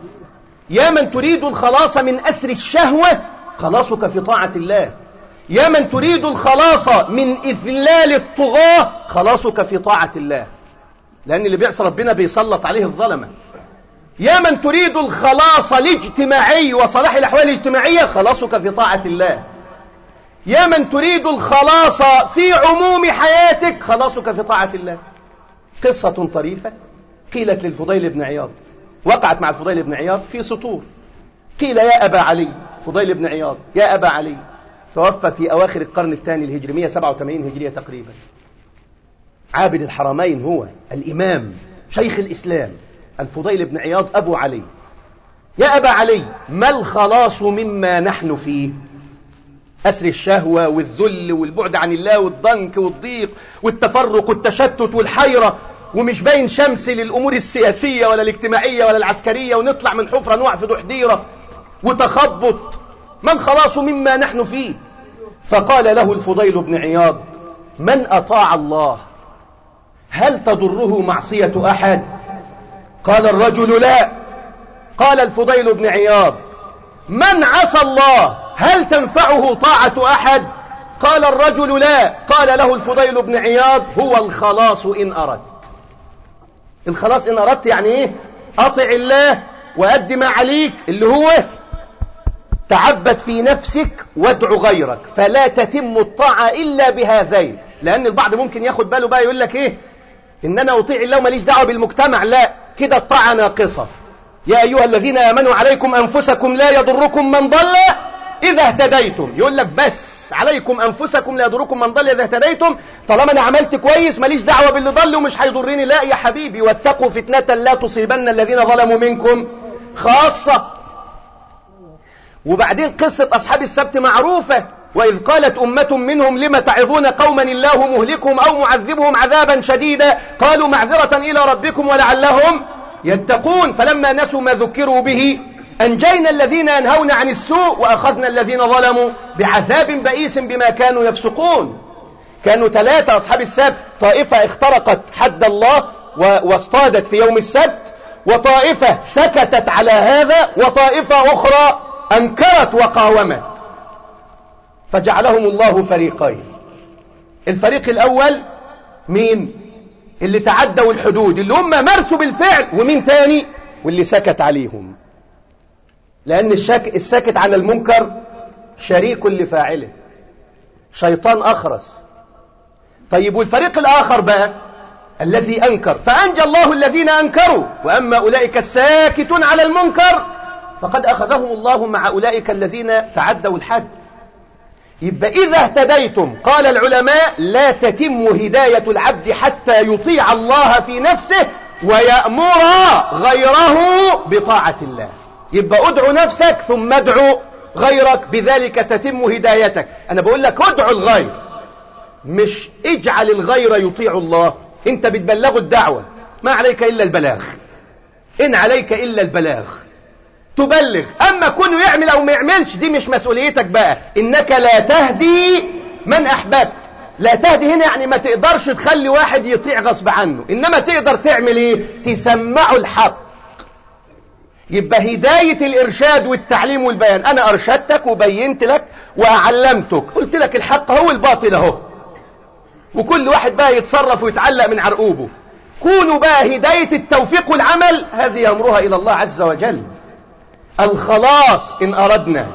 يا من تريد الخلاص من أسر الشهوة خلاصك في طاعة الله. يا من تريد الخلاص من إذلال الطغاة خلاصك في طاعة الله. لأن اللي بيعصى ربنا بيسلط عليه الظلمة. يا من تريد الخلاص الاجتماعي وصلاح الأحوال الاجتماعية خلاصك في طاعة الله. يا من تريد الخلاص في عموم حياتك خلاصك في طاعة الله. قصة طريفة قيلت للفضيل بن عياض. وقعت مع الفضيل بن عياض في سطور. قيل يا أبا علي فضيل بن عياض يا أبا علي توفى في أواخر القرن الثاني الهجري 187 هجرية تقريبا. عابد الحرمين هو الإمام شيخ الإسلام الفضيل بن عياض أبو علي. يا أبا علي ما الخلاص مما نحن فيه؟ أسر الشهوة والذل والبعد عن الله والضنك والضيق والتفرق والتشتت والحيرة. ومش باين شمس للأمور السياسية ولا الاجتماعية ولا العسكرية. ونطلع من حفرة نوع في دحديرة وتخبط من خلاص مما نحن فيه؟ فقال له الفضيل بن عياض من أطاع الله؟ هل تضره معصية أحد؟ قال الرجل لا. قال الفضيل بن عياض من عصى الله؟ هل تنفعه طاعة أحد؟ قال الرجل لا. قال له الفضيل بن عياض هو الخلاص إن أردت. الخلاص إن أردت يعني إيه؟ أطع الله وأد ما عليك اللي هو تعبد في نفسك وادع غيرك فلا تتم الطاعة إلا بهذين لأن البعض ممكن ياخد باله بقى يقول لك إيه؟ إن أنا أطيع الله وماليش دعوة بالمجتمع لا كده الطاعة ناقصة. يا أيها الذين آمنوا عليكم أنفسكم لا يضركم من ضل إذا اهتديتم. يقول لك بس عليكم أنفسكم لا يضركم من ضل إذا اهتديتم طالما أنا عملت كويس ماليش دعوة باللي ضل ومش هيضرني. لا يا حبيبي واتقوا فتنة لا تصيبن الذين ظلموا منكم خاصة وبعدين قصة أصحاب السبت معروفة وإذ قالت أمة منهم لم تعظون قوما الله مهلكهم أو معذبهم عذابا شديدا؟ قالوا معذرة إلى ربكم ولعلهم يتقون. فلما نسوا ما ذكروا به أنجينا الذين ينهون عن السوء وأخذنا الذين ظلموا بعذاب بئيس بما كانوا يفسقون. كانوا ثلاثة أصحاب السبت طائفة اخترقت حد الله واصطادت في يوم السبت وطائفة سكتت على هذا وطائفة أخرى أنكرت وقاومت. فجعلهم الله فريقين. الفريق الأول مين؟ اللي تعدوا الحدود اللي هم مارسوا بالفعل ومين تاني؟ واللي سكت عليهم. لأن الشك... الساكت عن المنكر شريك لفاعله. شيطان أخرس. طيب والفريق الآخر بقى؟ الذي أنكر. فأنجى الله الذين أنكروا. وأما أولئك الساكتون على المنكر فقد أخذهم الله مع أولئك الذين تعدوا الحد. يبقى إذا اهتديتم قال العلماء لا تتم هداية العبد حتى يطيع الله في نفسه ويأمر غيره بطاعة الله. يبقى ادعو نفسك ثم ادعو غيرك بذلك تتم هدايتك. أنا بقول لك ادعو الغير. مش اجعل الغير يطيع الله. انت بتبلغه الدعوة. ما عليك إلا البلاغ. إن عليك إلا البلاغ. تبلغ. أما كونه يعمل أو ما يعملش دي مش مسؤوليتك بقى. إنك لا تهدي من أحببت. لا تهدي هنا يعني ما تقدرش تخلي واحد يطيع غصب عنه. إنما تقدر تعمل إيه؟ تسمعه الحق. يبقى هداية الإرشاد والتعليم والبيان. أنا أرشدتك وبينت لك وأعلمتك قلت لك الحق هو الباطل أهو. وكل واحد بقى يتصرف ويتعلق من عرقوبه. كونوا بقى هداية التوفيق والعمل هذه أمرها إلى الله عز وجل. الخلاص إن أردنا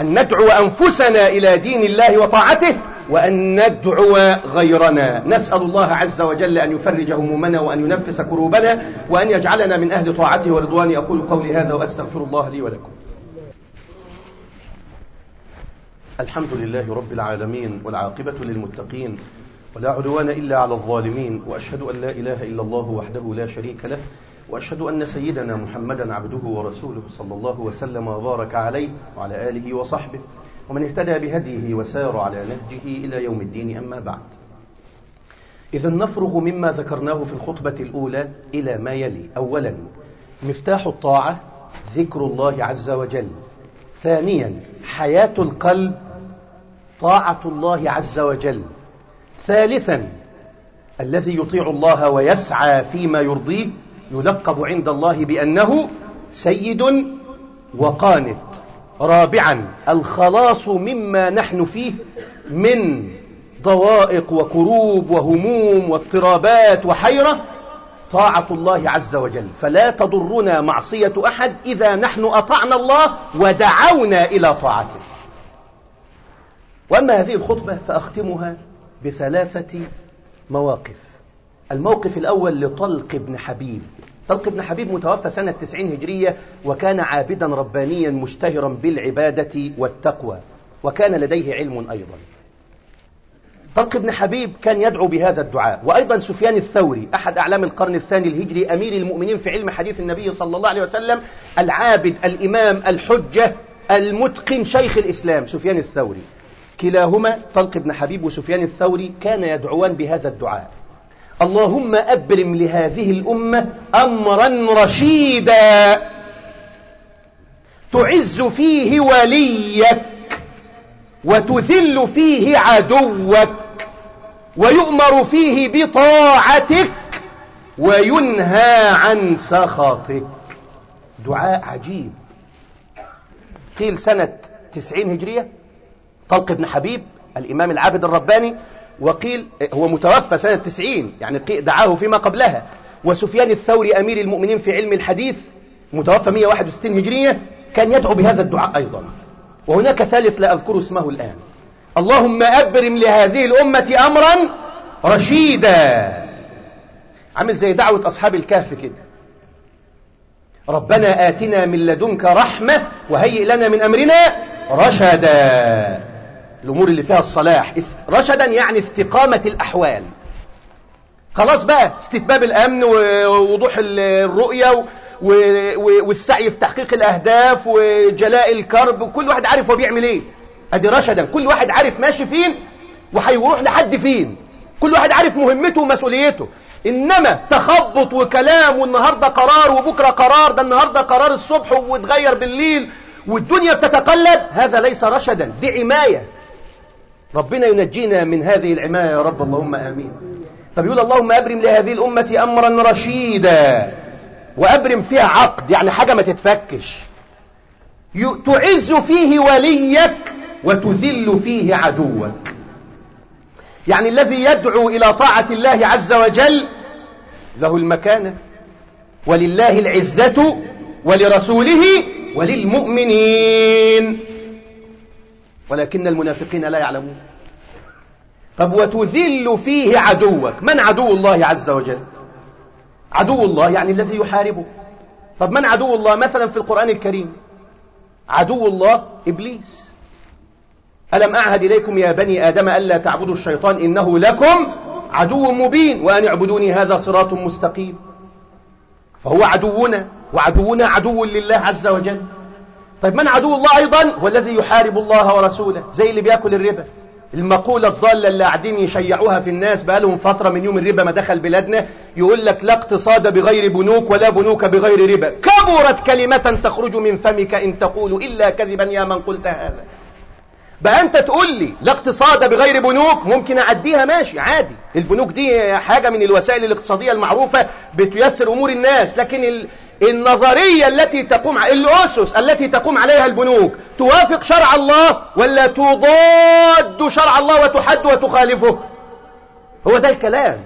أن ندعو أنفسنا إلى دين الله وطاعته وأن ندعو غيرنا. نسأل الله عز وجل أن يفرج همومنا وأن ينفس كروبنا وأن يجعلنا من أهل طاعته ورضوانه. أقول قولي هذا وأستغفر الله لي ولكم. الحمد لله رب العالمين والعاقبة للمتقين ولا عدوان إلا على الظالمين وأشهد أن لا إله إلا الله وحده لا شريك له وأشهد أن سيدنا محمدا عبده ورسوله صلى الله وسلم وبارك عليه وعلى آله وصحبه. ومن اهتدى بهديه وسار على نهجه إلى يوم الدين أما بعد. إذا نفرغ مما ذكرناه في الخطبة الأولى إلى ما يلي. أولا مفتاح الطاعة ذكر الله عز وجل. ثانيا حياة القلب طاعة الله عز وجل. ثالثا الذي يطيع الله ويسعى فيما يرضيه. يلقب عند الله بأنه سيد وقانت. رابعا الخلاص مما نحن فيه من ضوائق وكروب وهموم واضطرابات وحيرة طاعة الله عز وجل. فلا تضرنا معصية أحد إذا نحن أطعنا الله ودعونا إلى طاعته. وأما هذه الخطبة فأختمها بثلاثة مواقف. الموقف الأول لطلق بن حبيب. طلق بن حبيب متوفى سنة 90 هجرية وكان عابدا ربانيا مشتهرا بالعبادة والتقوى وكان لديه علم أيضا. طلق بن حبيب كان يدعو بهذا الدعاء. وأيضا سفيان الثوري أحد أعلام القرن الثاني الهجري أمير المؤمنين في علم حديث النبي صلى الله عليه وسلم العابد الإمام الحجة المتقن شيخ الإسلام سفيان الثوري. كلاهما طلق بن حبيب وسفيان الثوري كان يدعوان بهذا الدعاء. اللهم أبرم لهذه الأمة أمرا رشيدا. تعز فيه وليك وتذل فيه عدوك ويؤمر فيه بطاعتك وينهى عن سخطك. دعاء عجيب. قيل سنة تسعين هجرية. طلق بن حبيب الإمام العابد الرباني وقيل هو متوفى سنة تسعين يعني دعاه فيما قبلها. وسفيان الثوري أمير المؤمنين في علم الحديث متوفى 161 هجرية كان يدعو بهذا الدعاء أيضا. وهناك ثالث لا أذكر اسمه الآن. اللهم أبرم لهذه الأمة أمرا رشيدا. عامل زي دعوة أصحاب الكهف كده. ربنا آتنا من لدنك رحمة وهيئ لنا من أمرنا رشدا. الأمور اللي فيها الصلاح. رشدا يعني استقامة الأحوال. خلاص بقى استتباب الأمن ووضوح الرؤية والسعي في تحقيق الأهداف وجلاء الكرب. وكل واحد عارف هو بيعمل إيه. أدي رشدا. كل واحد عارف ماشي فين وهيروح لحد فين. كل واحد عارف مهمته ومسؤوليته. إنما تخبط وكلام والنهاردة قرار وبكرة قرار ده النهاردة قرار الصبح وتغير بالليل والدنيا بتتقلب هذا ليس رشدا. دي عماية ربنا ينجينا من هذه العماية يا رب. اللهم آمين. فبيقول اللهم أبرم لهذه الأمة أمرا رشيدا وأبرم فيها عقد يعني حاجة ما تتفكش. تعز فيه وليك وتذل فيه عدوك. يعني الذي يدعو إلى طاعة الله عز وجل له المكانة. ولله العزة ولرسوله وللمؤمنين. ولكن المنافقين لا يعلمون. طب وتذل فيه عدوك من عدو الله عز وجل؟ عدو الله يعني الذي يحاربه. طب من عدو الله؟ مثلا في القرآن الكريم. عدو الله إبليس. ألم أعهد إليكم يا بني آدم ألا تعبدوا الشيطان إنه لكم عدو مبين وأن اعبدوني هذا صراط مستقيم. فهو عدونا وعدونا عدو لله عز وجل. طيب من عدو الله أيضا؟ والذي يحارب الله ورسوله زي اللي بيأكل الربا. المقولة الضالة اللي قاعدين يشيعوها في الناس بقالهم فترة من يوم الربا ما دخل بلادنا يقول لك لا اقتصاد بغير بنوك ولا بنوك بغير ربا. كبرت كلمة تخرج من فمك إن تقول إلا كذبا يا من قلت هذا. بقى أنت تقول لي لا اقتصاد بغير بنوك ممكن أعديها؟ ماشي عادي. البنوك دي حاجة من الوسائل الاقتصادية المعروفة بتيسر أمور الناس لكن. النظرية التي تقوم الأسس التي تقوم عليها البنوك توافق شرع الله ولا تضاد شرع الله وتحد وتخالفه؟ هو ده الكلام.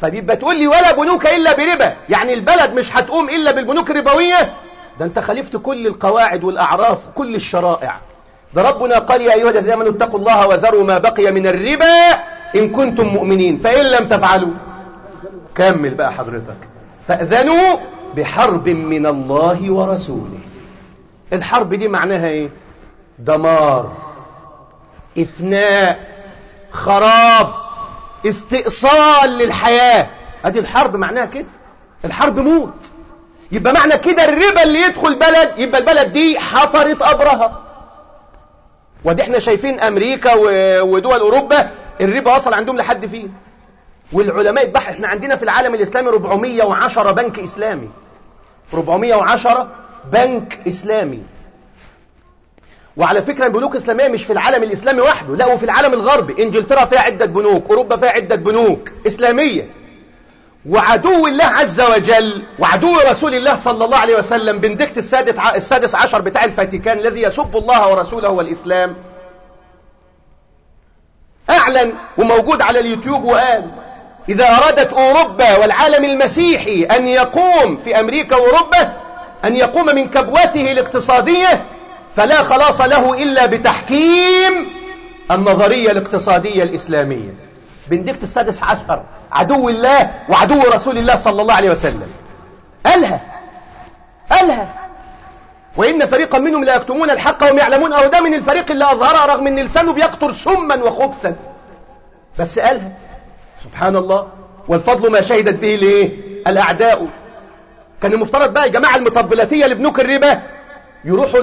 فبيبقى تقول لي ولا بنوك إلا بربا. يعني البلد مش هتقوم إلا بالبنوك الربوية؟ ده أنت خالفت كل القواعد والأعراف وكل الشرائع. ده ربنا قال يا أيها الذين آمنوا اتقوا الله وذروا ما بقي من الربا إن كنتم مؤمنين فإن لم تفعلوا. كمل بقى حضرتك. فأذنوا بحرب من الله ورسوله. الحرب دي معناها إيه؟ دمار إفناء خراب استئصال للحياة. أدي الحرب معناها كده؟ الحرب موت. يبقى معنى كده الربا اللي يدخل بلد يبقى البلد دي حفرت قبرها ودي إحنا شايفين أمريكا ودول أوروبا الربا وصل عندهم لحد فين؟ والعلماء يتبحث إحنا عندنا في العالم الإسلامي 410 بنك إسلامي. 410 بنك إسلامي. وعلى فكرة البنوك الإسلامية مش في العالم الإسلامي وحده لا وفي العالم الغربي. إنجلترا فيها عدة بنوك أوروبا فيها عدة بنوك إسلامية. وعدو الله عز وجل وعدو رسول الله صلى الله عليه وسلم بندكت السادس عشر بتاع الفاتيكان الذي يسب الله ورسوله والإسلام. أعلن وموجود على اليوتيوب وقال إذا أرادت أوروبا والعالم المسيحي أن يقوم في أمريكا وأوروبا أن يقوم من كبوته الاقتصادية فلا خلاص له إلا بتحكيم النظرية الاقتصادية الإسلامية. بندكت السادس عشر عدو الله وعدو رسول الله صلى الله عليه وسلم. قالها قالها وإن فريقا منهم لا يكتمون الحق وهم يعلمون أو ده من الفريق اللي أظهرها رغم أن لسانه بيقطر سما وخبثا. بس قالها سبحان الله. والفضل ما شهدت به ليه؟ الأعداء. كان المفترض بقى يا جماعة المطبلاتية لبنوك الربا يروحوا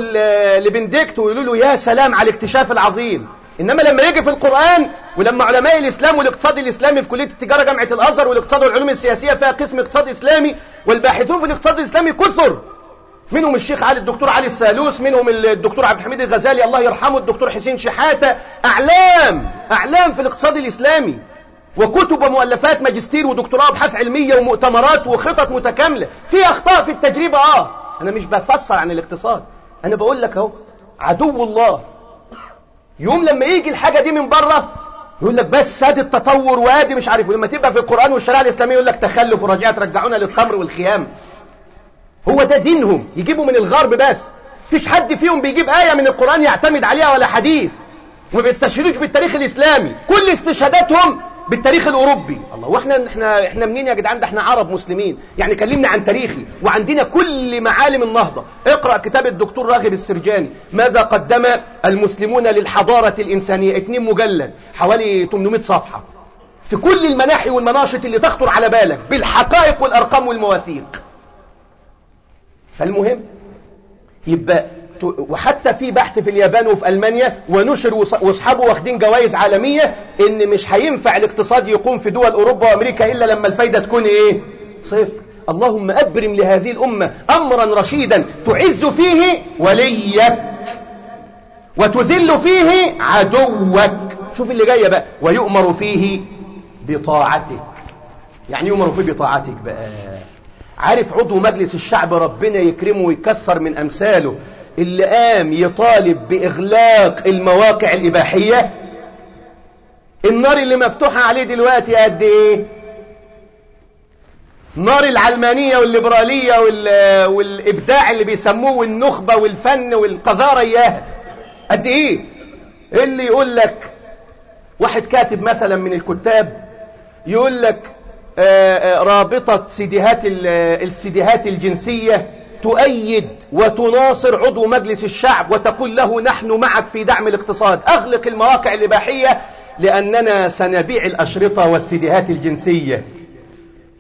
لبنديكت ويقولوا له يا سلام على الاكتشاف العظيم. إنما لما يجي في القرآن ولما علماء الإسلام والاقتصاد الإسلامي في كلية التجارة جامعة الأزهر والاقتصاد والعلوم السياسية فيها قسم اقتصاد إسلامي والباحثون في الاقتصاد الإسلامي كثر. منهم الشيخ علي الدكتور علي السالوس منهم الدكتور عبد الحميد الغزالي الله يرحمه الدكتور حسين شحاتة. أعلام أعلام في الاقتصاد الإسلامي. وكتب ومؤلفات ماجستير ودكتوراه وابحاث علمية ومؤتمرات وخطط متكاملة. في أخطاء في التجربة آه. أنا مش بفسر عن الاقتصاد. أنا بقول لك أهو عدو الله. يوم لما يجي الحاجة دي من بره يقول لك بس أدي التطور وأدي مش عارف. ولما تبقى في القرآن والشريعة الإسلامية يقول لك تخلف ورجعة ترجعونا للخمر والخيام. هو ده دينهم. يجيبوا من الغرب بس. فيش حد فيهم بيجيب آية من القرآن يعتمد عليها ولا حديث. وما بيستشهدوش بالتاريخ الإسلامي. كل استشهاداتهم بالتاريخ الأوروبي. الله وإحنا إحنا إحنا منين يا جدعان؟ ده إحنا عرب مسلمين. يعني كلمنا عن تاريخي وعندنا كل معالم النهضة. اقرأ كتاب الدكتور راغب السرجاني. ماذا قدم المسلمون للحضارة الإنسانية؟ اتنين مجلد حوالي 800 صفحة. في كل المناحي والمناشط اللي تخطر على بالك بالحقائق والأرقام والمواثيق. فالمهم يبقى وحتى في بحث في اليابان وفي ألمانيا ونشر واصحابه واخدين جوائز عالمية إن مش هينفع الاقتصاد يقوم في دول أوروبا وأمريكا إلا لما الفايدة تكون إيه؟ صفر. اللهم أبرم لهذه الأمة أمرا رشيدا تعز فيه وليك وتذل فيه عدوك. شوف اللي جاية بقى. ويؤمر فيه بطاعتك. يعني يؤمر فيه بطاعتك بقى. عارف عضو مجلس الشعب ربنا يكرمه ويكثر من أمثاله. اللي قام يطالب بإغلاق المواقع الإباحية؟ النار اللي مفتوحة عليه دلوقتي قد إيه؟ نار العلمانية والليبرالية والإبداع اللي بيسموه والنخبة والفن والقذارة إياها. قد إيه؟ اللي يقول لك؟ واحد كاتب مثلا من الكتاب يقول لك رابطة سيديهات السيديهات الجنسية تؤيد وتناصر عضو مجلس الشعب وتقول له نحن معك في دعم الاقتصاد. أغلق المواقع الإباحية لأننا سنبيع الأشرطة والسيديهات الجنسية.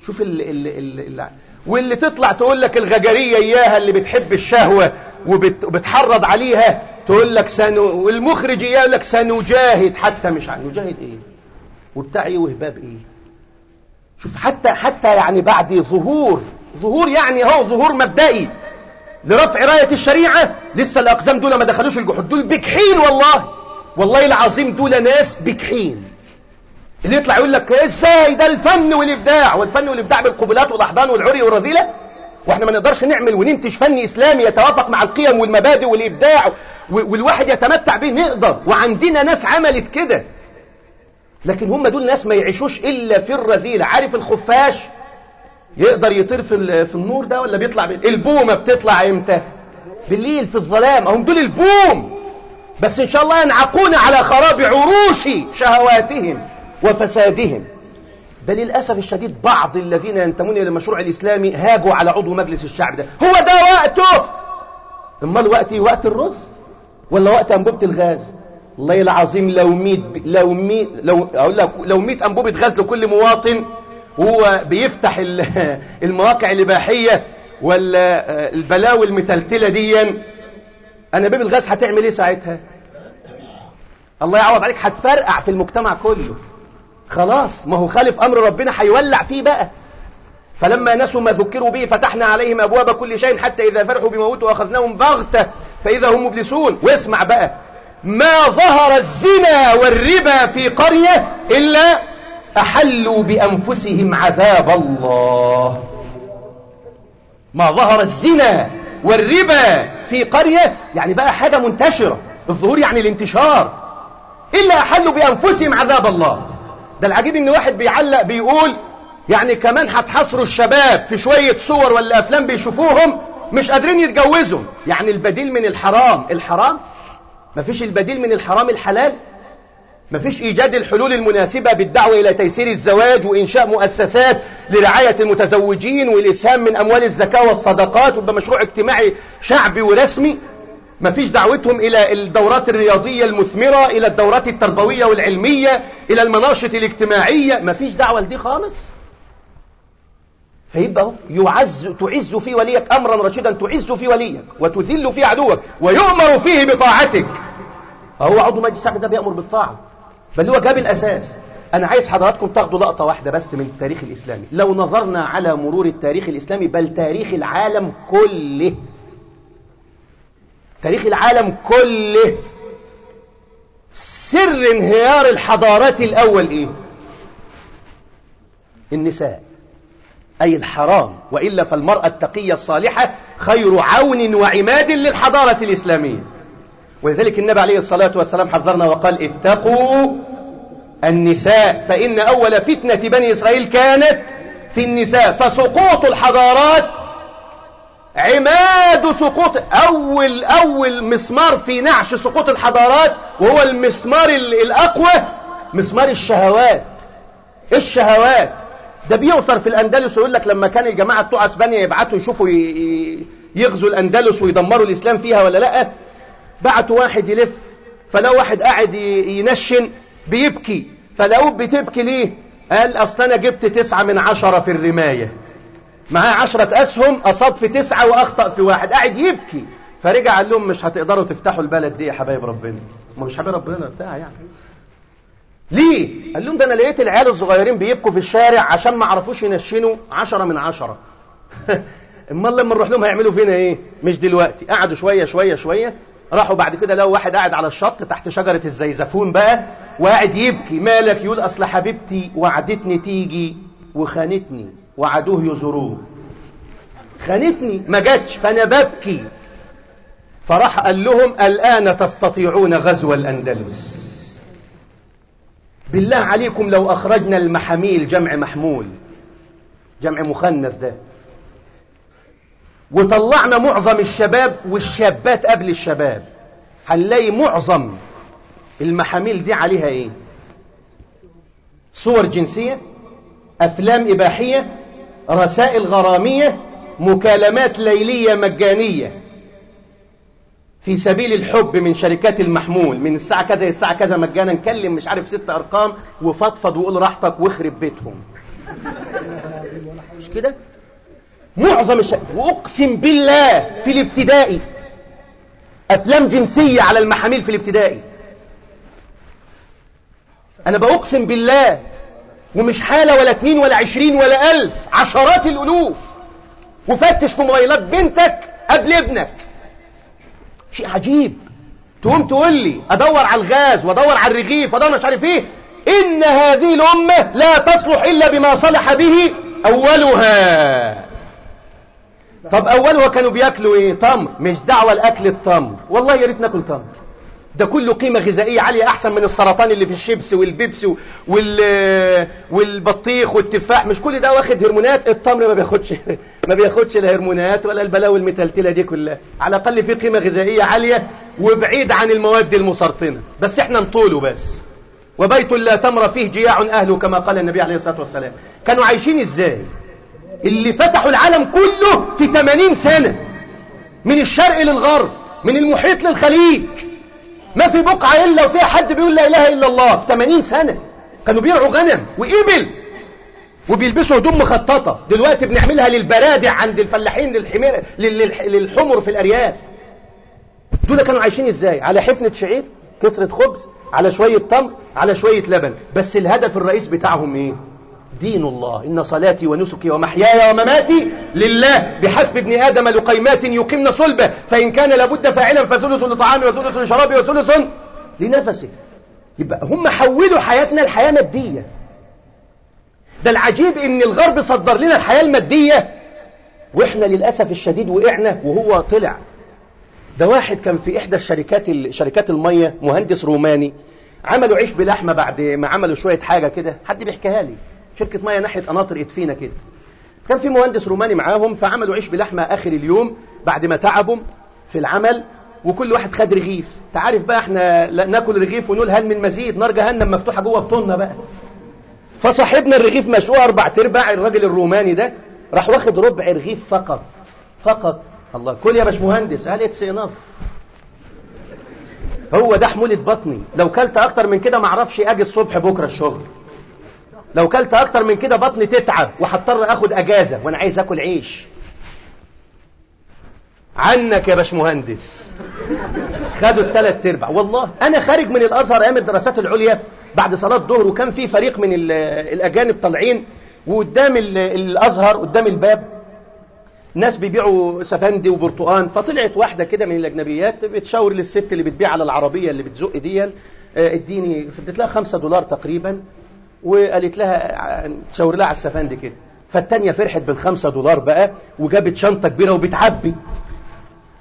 شوف ال ال ال ال واللي تطلع تقول لك الغجرية إياها اللي بتحب الشهوة وبتحرض عليها تقول لك سن... والمخرج يقول لك سنجاهد. حتى مش عن نجاهد إيه؟ وبتاع إيه وهباب إيه؟ شوف حتى حتى يعني بعد ظهور ظهور يعني هو ظهور مبدئي لرفع راية الشريعة. لسه الأقزام دول ما دخلوش الجحود دول بكحين والله. والله العظيم دول ناس بكحين. اللي يطلع يقول لك إزاي ده الفن والإبداع؟ والفن والإبداع بالقبلات والأحضان والعري والرذيلة. وإحنا ما نقدرش نعمل وننتج فن إسلامي يتوافق مع القيم والمبادئ والإبداع والواحد يتمتع به نقدر. وعندنا ناس عملت كده. لكن هم دول ناس ما يعيشوش إلا في الرذيلة. عارف الخفاش؟ يقدر يطير في في النور ده ولا بيطلع بال... البومة بتطلع إمتى؟ بالليل في الظلام. هم دول البوم. بس إن شاء الله ينعقون على خراب عروش شهواتهم وفسادهم. ده للأسف الشديد بعض الذين ينتمون إلى المشروع الإسلامي هاجوا على عضو مجلس الشعب ده. هو ده وقته. أمال وقتي وقت الرز ولا وقت أنبوبة الغاز؟ الله العظيم لو ميت لو ميت لو أقول لك لو 100 أنبوبة غاز لكل مواطن هو بيفتح المواقع الإباحية ولا البلاوي المتلتلة دي انابيب الغاز هتعمل إيه ساعتها؟ الله يعوض عليك هتفرقع في المجتمع كله. خلاص ما هو خالف أمر ربنا هيولع فيه بقى. فلما نسوا ما ذكروا به فتحنا عليهم أبواب كل شيء حتى إذا فرحوا بما أوتوا أخذناهم بغتة فإذا هم مبلسون. واسمع بقى ما ظهر الزنا والربا في قرية إلا أحلوا بأنفسهم عذاب الله. ما ظهر الزنا والربا في قرية يعني بقى حاجة منتشرة. الظهور يعني الانتشار. إلا أحلوا بأنفسهم عذاب الله. ده العجيب إن واحد بيعلق بيقول يعني كمان هتحصروا الشباب في شوية صور ولا أفلام بيشوفوهم مش قادرين يتجوزوا. يعني البديل من الحرام. الحرام؟ مفيش البديل من الحرام الحلال؟ مفيش إيجاد الحلول المناسبة بالدعوة إلى تيسير الزواج وإنشاء مؤسسات لرعاية المتزوجين والإسهام من أموال الزكاة والصدقات ويبقى مشروع اجتماعي شعبي ورسمي. مفيش دعوتهم إلى الدورات الرياضية المثمرة إلى الدورات التربوية والعلمية إلى المناشط الاجتماعية. مفيش دعوة لدي خالص. فيبقى يعز تعز في وليك أمرا رشيدا تعز في وليك وتذل في عدوك ويؤمر فيه بطاعتك. فهو عضو مجلس الشعب ده بيأمر بالطاعة. بل هو جاب الأساس. أنا عايز حضراتكم تاخدوا لقطة واحدة بس من التاريخ الإسلامي. لو نظرنا على مرور التاريخ الإسلامي بل تاريخ العالم كله. تاريخ العالم كله. سر انهيار الحضارات الأول إيه؟ النساء. أي الحرام. وإلا فالمرأة التقية الصالحة خير عون وعماد للحضارة الإسلامية. ولذلك النبي عليه الصلاة والسلام حذرنا وقال اتقوا النساء فإن أول فتنة بني إسرائيل كانت في النساء فسقوط الحضارات عماد سقوط أول أول مسمار في نعش سقوط الحضارات وهو المسمار الأقوى مسمار الشهوات. الشهوات؟ ده بيؤثر في الأندلس ويقول لك لما كان الجماعة بتوع أسبانيا يبعتوا يشوفوا يغزوا الأندلس ويدمروا الإسلام فيها ولا لأ؟ بعتوا واحد يلف فلو واحد قاعد ينشن بيبكي فلقوه بتبكي ليه؟ قال أصل أنا جبت تسعة من عشرة في الرماية. معاه عشرة أسهم أصاب في تسعة وأخطأ في واحد قاعد يبكي. فرجع قال لهم مش هتقدروا تفتحوا البلد دي يا حبايب ربنا. ما مش حبايب ربنا بتاع يعني. ليه؟ قال لهم ده أنا لقيت العيال الصغيرين بيبكوا في الشارع عشان ما عرفوش ينشنوا عشرة من عشرة. أمال لما نروح لهم هيعملوا فينا إيه؟ مش دلوقتي. قعدوا شوية شوية شوية. راحوا بعد كده لو واحد قاعد على الشط تحت شجرة الزيزفون بقى وقاعد يبكي مالك؟ يقول أصل حبيبتي وعدتني تيجي وخانتني وعدوه يزوروه. خانتني ما جاتش فأنا ببكي. فراح قال لهم الآن تستطيعون غزو الأندلس. بالله عليكم لو أخرجنا المحاميل جمع محمول. جمع مخنث ده. وطلعنا معظم الشباب والشابات قبل الشباب. هنلاقي معظم المحاميل دي عليها إيه؟ صور جنسية أفلام إباحية رسائل غرامية مكالمات ليلية مجانية. في سبيل الحب من شركات المحمول من الساعة كذا الساعة كذا مجانا نكلم مش عارف ست أرقام وفضفض وقول راحتك واخرب بيتهم. مش كده؟ معظم الشباب وأقسم بالله في الابتدائي أفلام جنسية على المحاميل في الابتدائي. أنا بأقسم بالله ومش حالة ولا اتنين ولا عشرين ولا ألف عشرات الألوف. وفتش في موبايلات بنتك قبل ابنك. شيء عجيب. تقوم تقول لي أدور على الغاز وأدور على الرغيف وأدور مش عارف إيه. إن هذه الأمة لا تصلح إلا بما صلح به أولها. طب أولها كانوا بياكلوا إيه؟ تمر. مش دعوة لأكل التمر. والله يا ريت ناكل تمر. ده كله قيمة غذائية عالية أحسن من السرطان اللي في الشيبس والبيبس وال والبطيخ والتفاح. مش كل ده واخد هرمونات؟ التمر ما بياخدش ما بياخدش لا هرمونات ولا البلاوي المتلتلة دي كلها. على الأقل فيه قيمة غذائية عالية وبعيد عن المواد المسرطنة. بس إحنا نطوله بس. وبيت لا تمر فيه جياع أهله كما قال النبي عليه الصلاة والسلام. كانوا عايشين إزاي؟ اللي فتحوا العالم كله في 80 سنة. من الشرق للغرب من المحيط للخليج. ما في بقعة إلا وفيها حد بيقول لا إله إلا الله. في 80 سنة. كانوا بيرعوا غنم وإبل وبيلبسوا هدوم مخططة. دلوقتي بنعملها للبرادع عند الفلاحين للحمير للحمر في الأرياف. دول كانوا عايشين إزاي؟ على حفنة شعير كسرة خبز على شوية تمر على شوية لبن. بس الهدف الرئيس بتاعهم إيه؟ دين الله. إن صلاتي ونسكي ومحياي ومماتي لله. بحسب ابن آدم لقيمات يقمن صلبه. فإن كان لابد فاعلا فثلث لطعامه وثلث لشرابه وثلث لنفسه. يبقى هم حولوا حياتنا الحياة مادية. ده العجيب إن الغرب صدر لنا الحياة المادية وإحنا للأسف الشديد وقعنا وهو طلع. ده واحد كان في إحدى الشركات شركات المية مهندس روماني. عملوا عيش بلحمة بعد ما عملوا شوية حاجة كده. حد بيحكيها لي؟ شركة مية ناحية قناطر إدفينا كده. كان في مهندس روماني معاهم فعملوا عيش بلحمة آخر اليوم بعد ما تعبوا في العمل وكل واحد خد رغيف. تعرف بقى إحنا ناكل رغيف ونقول هل من مزيد؟ نار جهنم مفتوحة جوه بطننا بقى. فصاحبنا الرغيف مشوه أربع ترباع الراجل الروماني ده راح واخد ربع رغيف فقط. فقط. الله كل يا باش مهندس قال اتس اناف هو ده حمولة بطني. لو كلت أكتر من كده معرفش أجي الصبح بكرة الشغل. لو كلت أكتر من كده بطني تتعب وهضطر آخد أجازة وأنا عايز آكل عيش. عنك يا باش مهندس خدوا الثلاث أرباع. والله أنا خارج من الأزهر أيام الدراسات العليا بعد صلاة الظهر وكان في فريق من الأجانب طالعين وقدام الأزهر قدام الباب. ناس بيبيعوا سفندي وبرتقان. فطلعت واحدة كده من الأجنبيات بتشاور للست اللي بتبيع على العربية اللي بتزق دي اديني فدت لها خمسة دولار تقريبا. وقالت لها تشاور لها على السفندي كده. فالتانية فرحت بالخمسة دولار بقى وجابت شنطة كبيرة وبتعبي.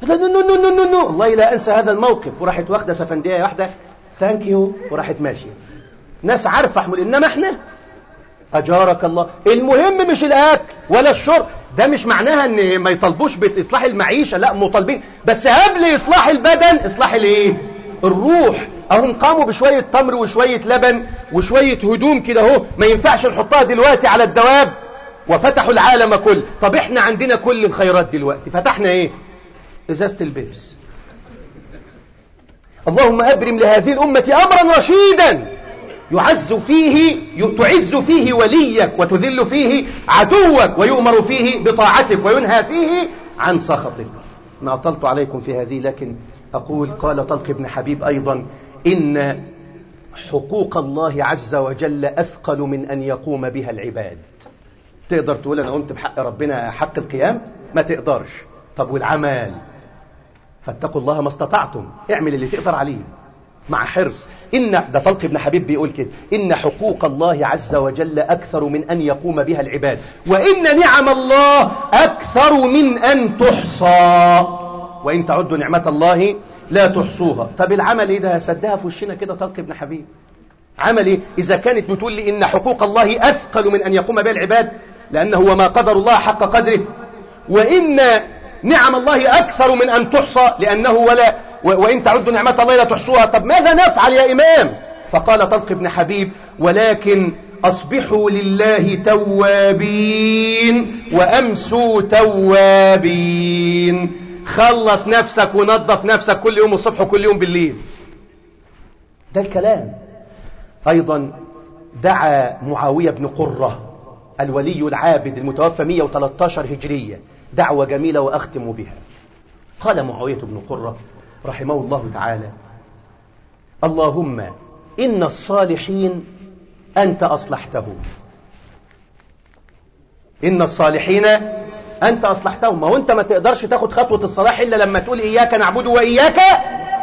no no no no no no. الله لا أنسى هذا الموقف. وراحت واخدة سفندية واحدة. thank you وراحت ماشية. ناس عارفة حمل إنما إحنا؟ أجارك الله. المهم مش الأكل ولا الشرب. ده مش معناها إن ما يطالبوش بإصلاح المعيشة لا مطالبين. بس قبل إصلاح البدن إصلاح الإيه؟ الروح. أهم قاموا بشوية تمر وشوية لبن وشوية هدوم كده أهو. ما ينفعش نحطها دلوقتي على الدواب. وفتحوا العالم كله. طب إحنا عندنا كل الخيرات دلوقتي. فتحنا إيه؟ إزازة البيبس. اللهم أبرم لهذه الأمة أمرا رشيدا. يعز فيه تعز فيه وليك وتذل فيه عدوك ويؤمر فيه بطاعتك وينهى فيه عن سخطك. ما أطلت عليكم في هذه لكن أقول قال طلق بن حبيب أيضا إن حقوق الله عز وجل أثقل من أن يقوم بها العباد. تقدر تقول أنا قمت بحق ربنا حق القيام؟ ما تقدرش. طب والعمل؟ فاتقوا الله ما استطعتم. اعمل اللي تقدر عليه. مع حرص. إن ده طلق ابن حبيب بيقول كده. إن حقوق الله عز وجل أكثر من أن يقوم بها العباد. وإن نعم الله أكثر من أن تحصى. وإن تعدوا نعمة الله لا تحصوها. طب العمل إيه ده؟ سدها في وشنا كده طلق ابن حبيب. عمل إيه؟ إذا كانت بتقول لي إن حقوق الله أثقل من أن يقوم بها العباد لأنه هو ما قدر الله حق قدره. وإن نعم الله أكثر من أن تحصى لأنه ولا وإن تعدوا نعمة الله لا تحصوها. طب ماذا نفعل يا إمام؟ فقال طلق بن حبيب ولكن أصبحوا لله توابين وأمسوا توابين. خلص نفسك ونظف نفسك كل يوم الصبح وكل يوم بالليل. ده الكلام. أيضا دعا معاوية بن قرة الولي العابد المتوفى 113 هجرية. دعوة جميلة وأختم بها. قال معاوية بن قرة رحمه الله تعالى اللهم إن الصالحين أنت أصلحتهم. إن الصالحين أنت أصلحتهم. ما هو أنت ما تقدرش تاخد خطوة الصلاح إلا لما تقول إياك نعبد وإياك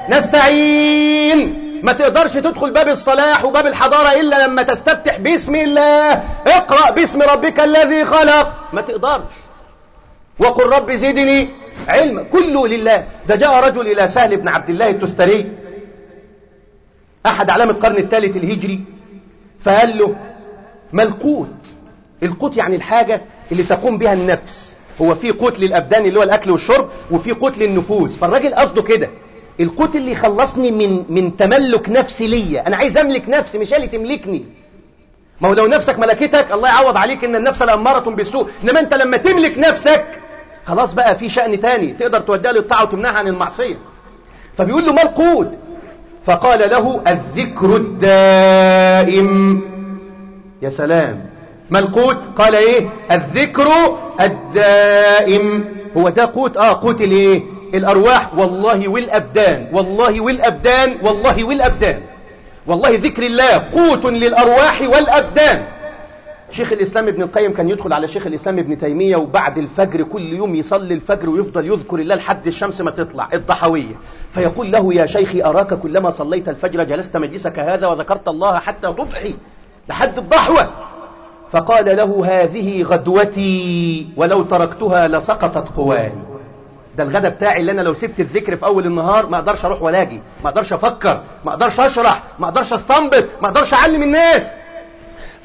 نستعين. ما تقدرش تدخل باب الصلاح وباب الحضارة إلا لما تستفتح باسم الله. اقرأ باسم ربك الذي خلق. ما تقدرش. وقل رب زدني علما. كله لله. ده جاء رجل إلى سهل بن عبد الله التستري. أحد أعلام القرن الثالث الهجري. فقال له ما القوت؟ القوت يعني الحاجة اللي تقوم بها النفس. هو في قوت للأبدان اللي هو الأكل والشرب وفي قوت للنفوس فالراجل قصده كده القوت اللي يخلصني من من تملك نفسي ليا. أنا عايز أملك نفسي مش اللي تملكني. ما هو لو نفسك ملكتك الله يعوض عليك إن النفس لأمارة بالسوء. إنما أنت لما تملك نفسك خلاص بقى في شأن تاني. تقدر توديها للطاعة وتمنعها عن المعصية. فبيقول له ما القود؟ فقال له الذكر الدائم. يا سلام. ما القوت قال إيه؟ الذكر الدائم. هو ده قوت؟ آه قوت الإيه؟ الأرواح. والله والأبدان. والله والأبدان. والله والأبدان. والله ذكر الله قوت للأرواح والأبدان. شيخ الإسلام ابن القيم كان يدخل على شيخ الإسلام ابن تيمية وبعد الفجر كل يوم يصلي الفجر ويفضل يذكر الله لحد الشمس ما تطلع الضحوية. فيقول له يا شيخي أراك كلما صليت الفجر جلست مجلسك هذا وذكرت الله حتى تضحي لحد الضحوة. فقال له هذه غدوتي ولو تركتها لسقطت قواي ده الغدا بتاعي اللي أنا لو سبت الذكر في أول النهار ما أقدرش أروح ولا أجي. ما أقدرش أفكر ما أقدرش أشرح ما أقدرش أستنبط ما أقدرش أعلم الناس.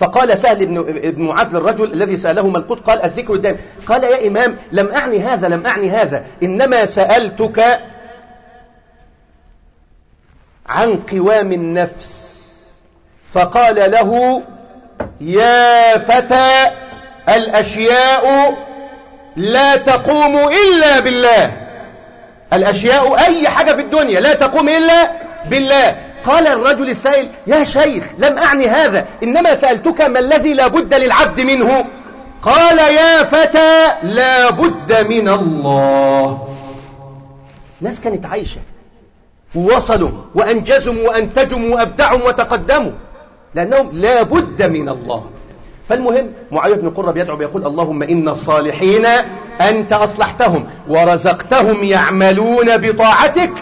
فقال سهل بن ابن معاذ للرجل الذي سأله ما القوت قال الذكر الدائم. قال يا إمام لم أعني هذا لم أعني هذا. إنما سألتك عن قوام النفس. فقال له يا فتى الأشياء لا تقوم إلا بالله. الأشياء أي حاجة في الدنيا لا تقوم إلا بالله. قال الرجل السائل يا شيخ لم أعني هذا. إنما سألتك ما الذي لا بد للعبد منه. قال يا فتى لا بد من الله. ناس كانت عايشة. ووصلوا وأنجزوا وأنتجوا وأبدعوا وتقدموا. لأنهم لا بد من الله. فالمهم معاوية بن قرة بيدعو بيقول اللهم إن الصالحين أنت أصلحتهم ورزقتهم يعملون بطاعتك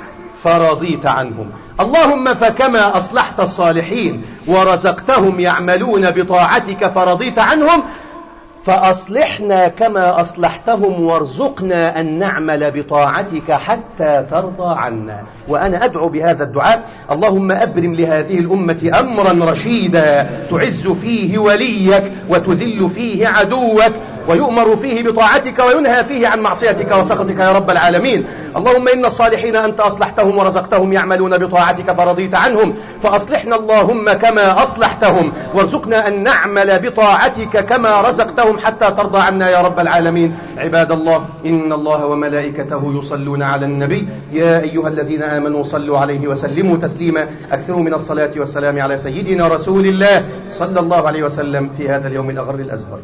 فرضيت عنهم. اللهم فكما أصلحت الصالحين ورزقتهم يعملون بطاعتك فرضيت عنهم فأصلحنا كما أصلحتهم وارزقنا أن نعمل بطاعتك حتى ترضى عنا. وأنا أدعو بهذا الدعاء. اللهم أبرم لهذه الأمة أمرا رشيدا. تعز فيه وليك وتذل فيه عدوك. ويؤمر فيه بطاعتك وينهى فيه عن معصيتك وسخطك يا رب العالمين. اللهم إن الصالحين أنت أصلحتهم ورزقتهم يعملون بطاعتك فرضيت عنهم فأصلحنا اللهم كما أصلحتهم وارزقنا أن نعمل بطاعتك كما رزقتهم حتى ترضى عنا يا رب العالمين. عباد الله إن الله وملائكته يصلون على النبي. يا أيها الذين آمنوا صلوا عليه وسلموا تسليما. أكثروا من الصلاة والسلام على سيدنا رسول الله صلى الله عليه وسلم في هذا اليوم الأغر الأزهر.